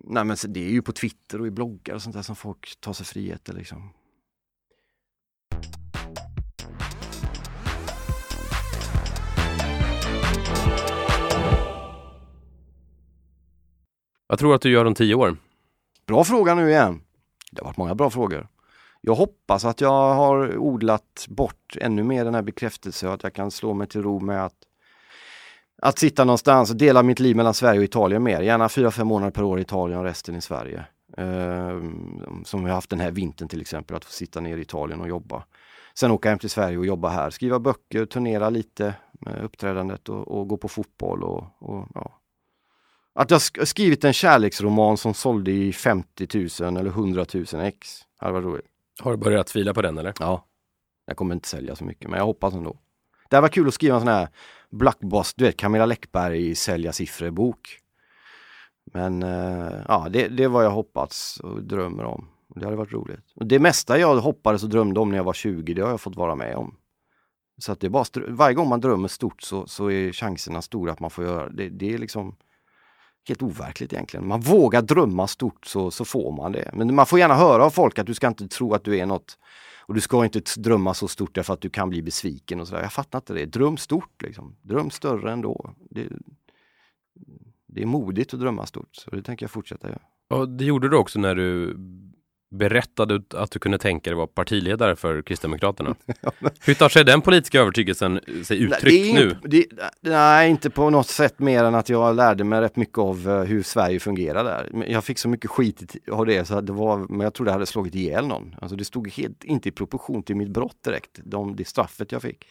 Nej men det är ju på Twitter och i bloggar och sånt där som folk tar sig friheter liksom. Vad tror du att du gör om tio år? Bra fråga nu igen. Det har varit många bra frågor. Jag hoppas att jag har odlat bort ännu mer den här bekräftelsen och att jag kan slå mig till ro med att att sitta någonstans och dela mitt liv mellan Sverige och Italien mer. Gärna fyra fem månader per år i Italien och resten i Sverige. Uh, som vi har haft den här vintern till exempel, att få sitta ner i Italien och jobba. Sen åka hem till Sverige och jobba här, skriva böcker, turnera lite med uppträdandet och, och gå på fotboll. Och, och, ja. Att jag skrivit en kärleksroman som sålde i 50 000 eller 100 000 ex. Det var roligt. Har du börjat tvivla på den eller? Ja. Jag kommer inte sälja så mycket, men jag hoppas ändå. Det var kul att skriva en sån här Blackboss, du vet Camilla Läckberg sälja siffror-bok. Men uh, ja, det, det vad jag hoppats och drömmer om. Det hade varit roligt. Och det mesta jag hoppades och drömde om när jag var 20, det har jag fått vara med om. Så att det är bara varje gång man drömmer stort så, så är chanserna stora att man får göra det. Det är liksom helt overkligt egentligen. Man vågar drömma stort så, så får man det. Men man får gärna höra av folk att du ska inte tro att du är något och du ska inte drömma så stort därför att du kan bli besviken och sådär. Jag fattar inte det. Dröm stort liksom. Dröm större ändå. Det, det är modigt att drömma stort, så det tänker jag fortsätta göra. Ja, det gjorde du också när du berättade att du kunde tänka dig vara partiledare för Kristdemokraterna. Hur tar sig den politiska övertygelsen sig uttryck nu? Det, nej, inte på något sätt mer än att jag lärde mig rätt mycket av uh, hur Sverige fungerar där. Jag fick så mycket skit av det så det var, men jag trodde jag hade slagit ihjäl någon. Alltså det stod helt inte i proportion till mitt brott direkt, de, det straffet jag fick.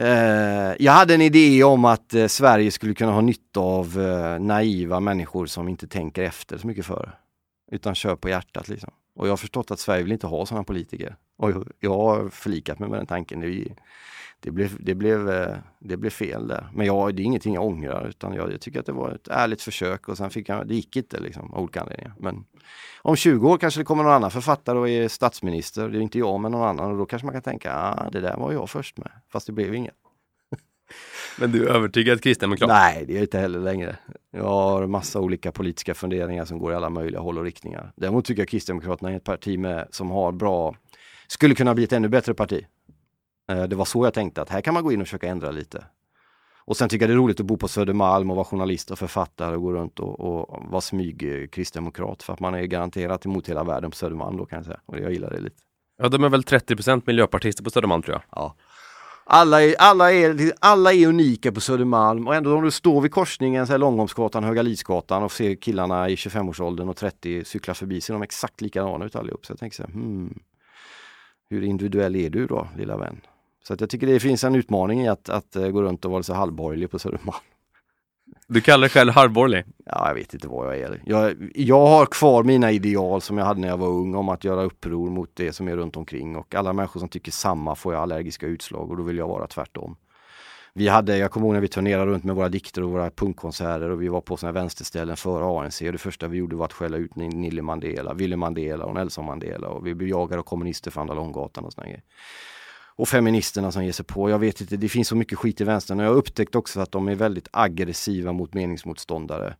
Uh, jag hade en idé om att uh, Sverige skulle kunna ha nytta av naiva människor som inte tänker efter så mycket för utan kör på hjärtat. Liksom. Och jag har förstått att Sverige vill inte ha sådana politiker. Och jag, har förlikat mig med den tanken. Det, det, blev, det, blev, eh, det blev fel där. Men jag, det är ingenting jag ångrar utan jag, jag tycker att det var ett ärligt försök och sen fick jag, det gick inte liksom, av olika anledningar. Men om 20 år kanske det kommer någon annan författare och är statsminister. Det är inte jag men någon annan och då kanske man kan tänka, ah, det där var jag först med. Fast det blev inget. Men du är övertygad kristdemokrat? Nej, det är jag inte heller längre. Jag har massa olika politiska funderingar som går i alla möjliga håll och riktningar. Däremot tycker jag Kristdemokraterna är ett parti med, som har bra, skulle kunna bli ett ännu bättre parti. Eh, det var så jag tänkte att här kan man gå in och försöka ändra lite. Och sen tycker jag det är roligt att bo på Södermalm och vara journalist och författare och gå runt och, och vara smyg kristdemokrat för att man är garanterat emot hela världen på Södermalm då kan jag säga. Och jag gillar det lite. Ja, de är väl 30% miljöpartister på Södermalm tror jag. Ja. Alla är, alla, är, alla är unika på Södermalm och ändå om du står vid korsningen, så här Långholmsgatan, Högalidsgatan och ser killarna i 25-årsåldern och 30 cykla förbi ser de exakt likadana ut allihop. Så jag tänker så här, hmm, hur individuell är du då, lilla vän? Så att jag tycker det finns en utmaning i att, att eh, gå runt och vara så halvborgerlig på Södermalm. Du kallar dig själv halvborgerlig? Ja, jag vet inte vad jag är. Jag, jag har kvar mina ideal som jag hade när jag var ung om att göra uppror mot det som är runt omkring och alla människor som tycker samma får jag allergiska utslag och då vill jag vara tvärtom. Vi hade, jag kommer ihåg när vi turnerade runt med våra dikter och våra punkkonserter och vi var på sådana vänsterställen före ANC och det första vi gjorde var att skälla ut Nille Mandela, Willy Mandela och Nelson Mandela och vi blev jagade av kommunister för Andra Långgatan och sådana grejer och feministerna som ger sig på. Jag vet inte, det finns så mycket skit i vänstern och jag har upptäckt också att de är väldigt aggressiva mot meningsmotståndare.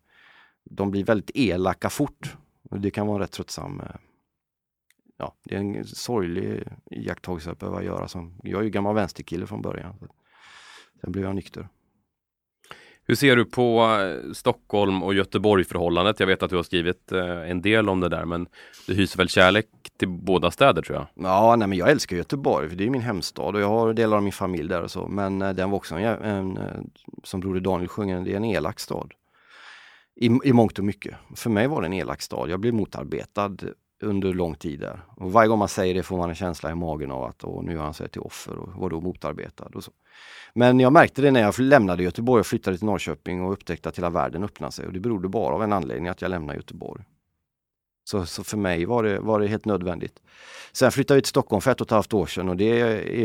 De blir väldigt elaka fort. Och det kan vara rätt tröttsam eh, Ja, det är en sorglig iakttagelse att behöva göra. Som, jag är ju gammal vänsterkille från början. Sen blev jag nykter. Hur ser du på eh, Stockholm och Göteborg förhållandet? Jag vet att du har skrivit eh, en del om det där men du hyser väl kärlek till båda städer tror jag? Ja, nej men jag älskar Göteborg för det är min hemstad och jag har delar av min familj där och så. Men eh, den var också en, en som Broder Daniel sjunger, det är en elak stad. I, I mångt och mycket. För mig var det en elak stad. Jag blev motarbetad under lång tid där. Och varje gång man säger det får man en känsla i magen av att nu har han sig till offer och var då motarbetad. Och så. Men jag märkte det när jag lämnade Göteborg och flyttade till Norrköping och upptäckte att hela världen öppnade sig och det berodde bara av en anledning att jag lämnade Göteborg. Så, så för mig var det, var det helt nödvändigt. Sen flyttade vi till Stockholm för ett och ett halvt år sedan och det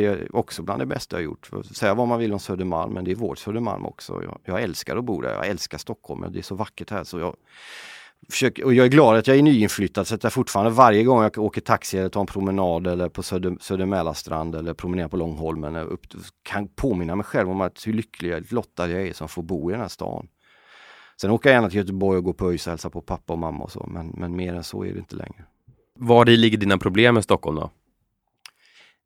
är också bland det bästa jag gjort. För säga vad man vill om Södermalm, men det är vårt Södermalm också. Jag, jag älskar att bo där, jag älskar Stockholm, det är så vackert här så jag försöker, och jag är glad att jag är nyinflyttad så att jag fortfarande varje gång jag åker taxi eller tar en promenad eller på Söder, Södermälarstrand eller promenerar på Långholmen upp, kan påminna mig själv om att hur lycklig lottad jag är som får bo i den här stan. Sen åker jag gärna till Göteborg och går på ÖIS och hälsar på pappa och mamma och så men, men mer än så är det inte längre. Var i ligger dina problem med Stockholm då?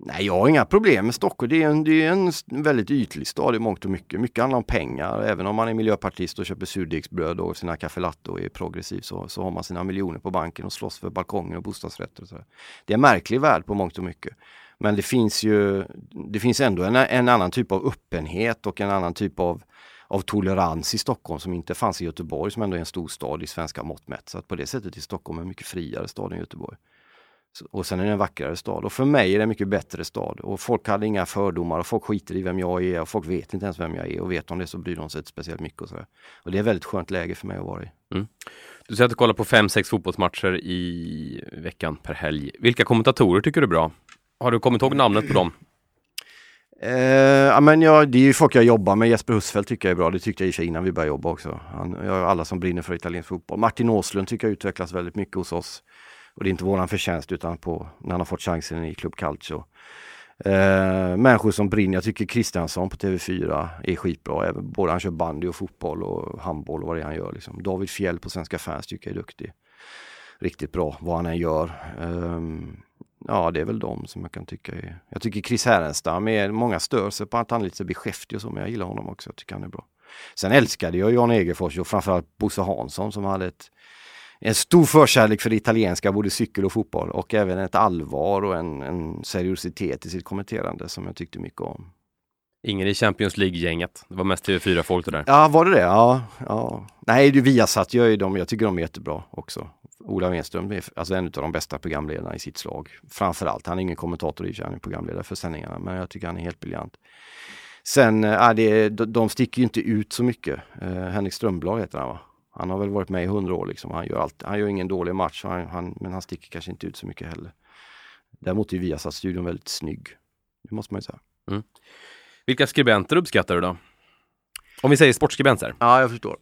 Nej, jag har inga problem med Stockholm. Det är en, det är en väldigt ytlig stad i mångt och mycket. Mycket handlar om pengar. Även om man är miljöpartist och köper surdegsbröd och sina kaffelatte och är progressiv så, så har man sina miljoner på banken och slåss för balkonger och bostadsrätter. Och så. Det är en märklig värld på mångt och mycket. Men det finns ju, det finns ändå en, en annan typ av öppenhet och en annan typ av, av tolerans i Stockholm som inte fanns i Göteborg som ändå är en stor stad i svenska mått mätt. Så att på det sättet är Stockholm en mycket friare stad än Göteborg. Och sen är det en vackrare stad. Och för mig är det en mycket bättre stad. Och folk hade inga fördomar och folk skiter i vem jag är och folk vet inte ens vem jag är. Och vet de det så bryr de sig inte speciellt mycket. Och, så och det är ett väldigt skönt läge för mig att vara i. Mm. Du säger att du kollar på fem, sex fotbollsmatcher i veckan per helg. Vilka kommentatorer tycker du är bra? Har du kommit ihåg namnet på dem? Eh, men ja, det är ju folk jag jobbar med. Jesper Husfeldt tycker jag är bra. Det tyckte jag i sig innan vi började jobba också. Han, jag alla som brinner för italiensk fotboll. Martin Åslund tycker jag utvecklas väldigt mycket hos oss. Och det är inte våran förtjänst utan på när han har fått chansen i Club Calcio. Eh, människor som brinner. Jag tycker Kristiansson på TV4 är skitbra. Även, både han kör bandy och fotboll och handboll och vad det är han gör. Liksom. David Fjell på Svenska fans tycker jag är duktig. Riktigt bra vad han än gör. Eh, ja, det är väl de som jag kan tycka är... Jag tycker Chris Härenstam är... Många stör sig på att han är lite beskäftig och så, men jag gillar honom också. Jag tycker han är bra. Sen älskade jag Jan Egerfors och framförallt Bosse Hansson som hade ett en stor förkärlek för det italienska, både cykel och fotboll och även ett allvar och en, en seriositet i sitt kommenterande som jag tyckte mycket om. Ingen i Champions League-gänget. Det var mest TV4-folk det där. Ja, var det det? Ja. ja. Nej, du Viasat gör ju dem. Jag tycker de är jättebra också. Ola Wenström är alltså en av de bästa programledarna i sitt slag. Framförallt, han är ingen kommentator i han är programledare för sändningarna, men jag tycker han är helt briljant. Sen, äh, det, de sticker ju inte ut så mycket. Uh, Henrik Strömblad heter han va? Han har väl varit med i hundra år liksom. Han gör, allt, han gör ingen dålig match, han, han, men han sticker kanske inte ut så mycket heller. Däremot är Viasat-studion väldigt snygg. Det måste man ju säga. Mm. Vilka skribenter uppskattar du då? Om vi säger sportskribenter? Ja, jag förstår.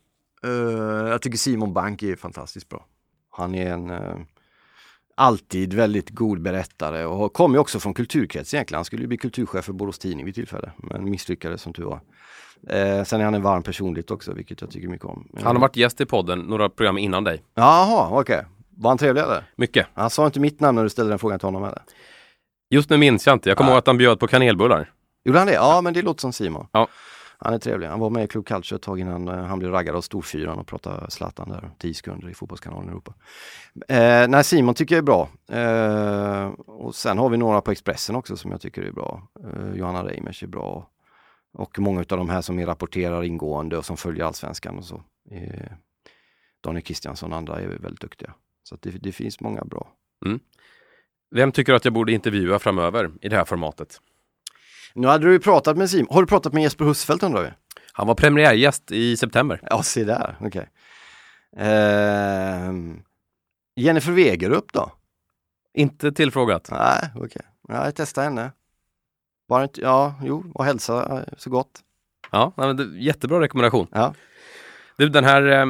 Uh, jag tycker Simon Bank är fantastiskt bra. Han är en uh, alltid väldigt god berättare och kom ju också från kulturkrets egentligen. Han skulle ju bli kulturchef för Borås Tidning vid tillfälle, men misslyckades som tur var. Eh, sen är han en varm personligt också, vilket jag tycker mycket om. Han har varit gäst i podden några program innan dig. Jaha, okej. Okay. Var han trevlig eller? Mycket. Han sa inte mitt namn när du ställde den frågan till honom eller? Just nu minns jag inte. Jag kommer ihåg att han bjöd på kanelbullar. Gjorde han det? Ja, men det låter som Simon. Ja. Han är trevlig. Han var med i Club Culture ett tag innan eh, han blev raggad av Storfyran och pratade Zlatan där, 10 sekunder i Fotbollskanalen i Europa. Eh, nej, Simon tycker jag är bra. Eh, och sen har vi några på Expressen också som jag tycker är bra. Eh, Johanna Reimers är bra. Och många av de här som är rapporterar ingående och som följer Allsvenskan och så. Eh, Daniel Kristiansson och andra är väldigt duktiga. Så det, det finns många bra. Vem tycker du att jag borde intervjua framöver i det här formatet? Nu hade du pratat med Simon. Har du pratat med Jesper Husfeldt undrar vi? Han var premiärgäst i september. Ja, se där, okej. Ehm, Jennifer Wegerup då? Inte tillfrågat. Nej, okej. Ja, jag testar henne. Bara inte, ja, jo, och hälsa eh, så gott. Ja, men jättebra rekommendation. Ja. Du, den här eh,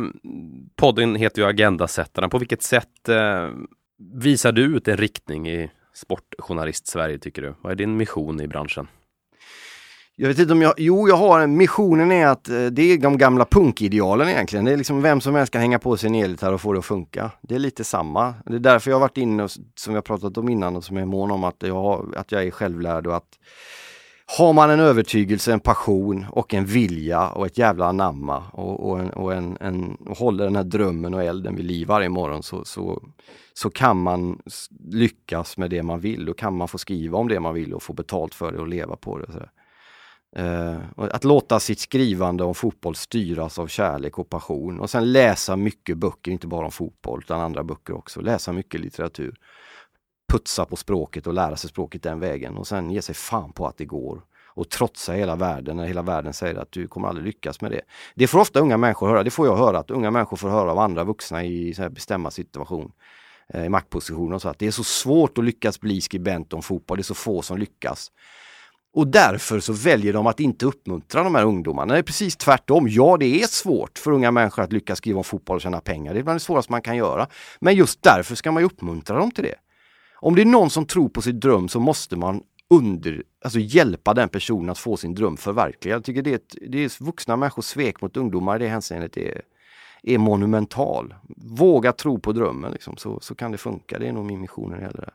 podden heter ju Agendasättarna. På vilket sätt eh, visar du ut en riktning i Sportjournalist-Sverige tycker du? Vad är din mission i branschen? Jag vet inte om jag, jo jag har en, missionen är att eh, det är de gamla punkidealen egentligen. Det är liksom vem som helst kan hänga på sig en elgitarr och få det att funka. Det är lite samma. Det är därför jag har varit inne, och, som jag pratat om innan och som jag är mån om att jag, att jag är självlärd och att har man en övertygelse, en passion och en vilja och ett jävla anamma och, och, en, och, en, en, och håller den här drömmen och elden vid liv varje morgon så, så, så kan man lyckas med det man vill. Då kan man få skriva om det man vill och få betalt för det och leva på det. och Så. Eh, att låta sitt skrivande om fotboll styras av kärlek och passion och sen läsa mycket böcker, inte bara om fotboll utan andra böcker också. Läsa mycket litteratur. Putsa på språket och lära sig språket den vägen och sen ge sig fan på att det går. Och trotsa hela världen när hela världen säger att du kommer aldrig lyckas med det. Det får ofta unga människor höra, det får jag höra, att unga människor får höra av andra vuxna i så här bestämma situation eh, i maktpositioner. och så att det är så svårt att lyckas bli skribent om fotboll, det är så få som lyckas. Och därför så väljer de att inte uppmuntra de här ungdomarna. Det är precis tvärtom. Ja, det är svårt för unga människor att lyckas skriva om fotboll och tjäna pengar. Det är bland det svåraste man kan göra. Men just därför ska man ju uppmuntra dem till det. Om det är någon som tror på sin dröm så måste man under, alltså hjälpa den personen att få sin dröm förverkligad. Jag tycker det är, ett, det är vuxna människors svek mot ungdomar i det hänseendet är, är monumental. Våga tro på drömmen liksom, så, så kan det funka. Det är nog min mission när det gäller det.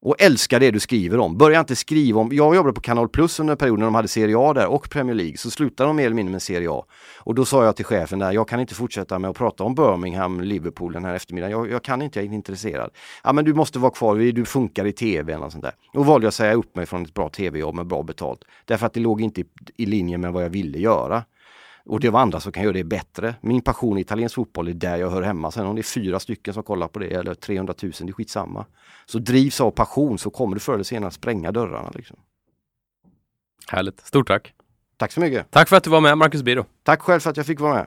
Och älska det du skriver om. Börja inte skriva om, jag jobbade på Kanal Plus under en period när de hade Serie A där och Premier League, så slutade de mer eller mindre med Serie A. Och då sa jag till chefen där, jag kan inte fortsätta med att prata om Birmingham, Liverpool den här eftermiddagen. Jag, jag kan inte, jag är inte intresserad. Ja men du måste vara kvar, du funkar i tv eller något sånt där. Då valde jag att säga upp mig från ett bra tv-jobb med bra betalt. Därför att det låg inte i, i linje med vad jag ville göra. Och det var andra som kan göra det bättre. Min passion i italiensk fotboll är där jag hör hemma. Sen om det är fyra stycken som kollar på det eller 300 000, det är skitsamma. Så drivs av passion så kommer du förr eller senare spränga dörrarna. Liksom. Härligt. Stort tack. Tack så mycket. Tack för att du var med, Marcus Biro. Tack själv för att jag fick vara med.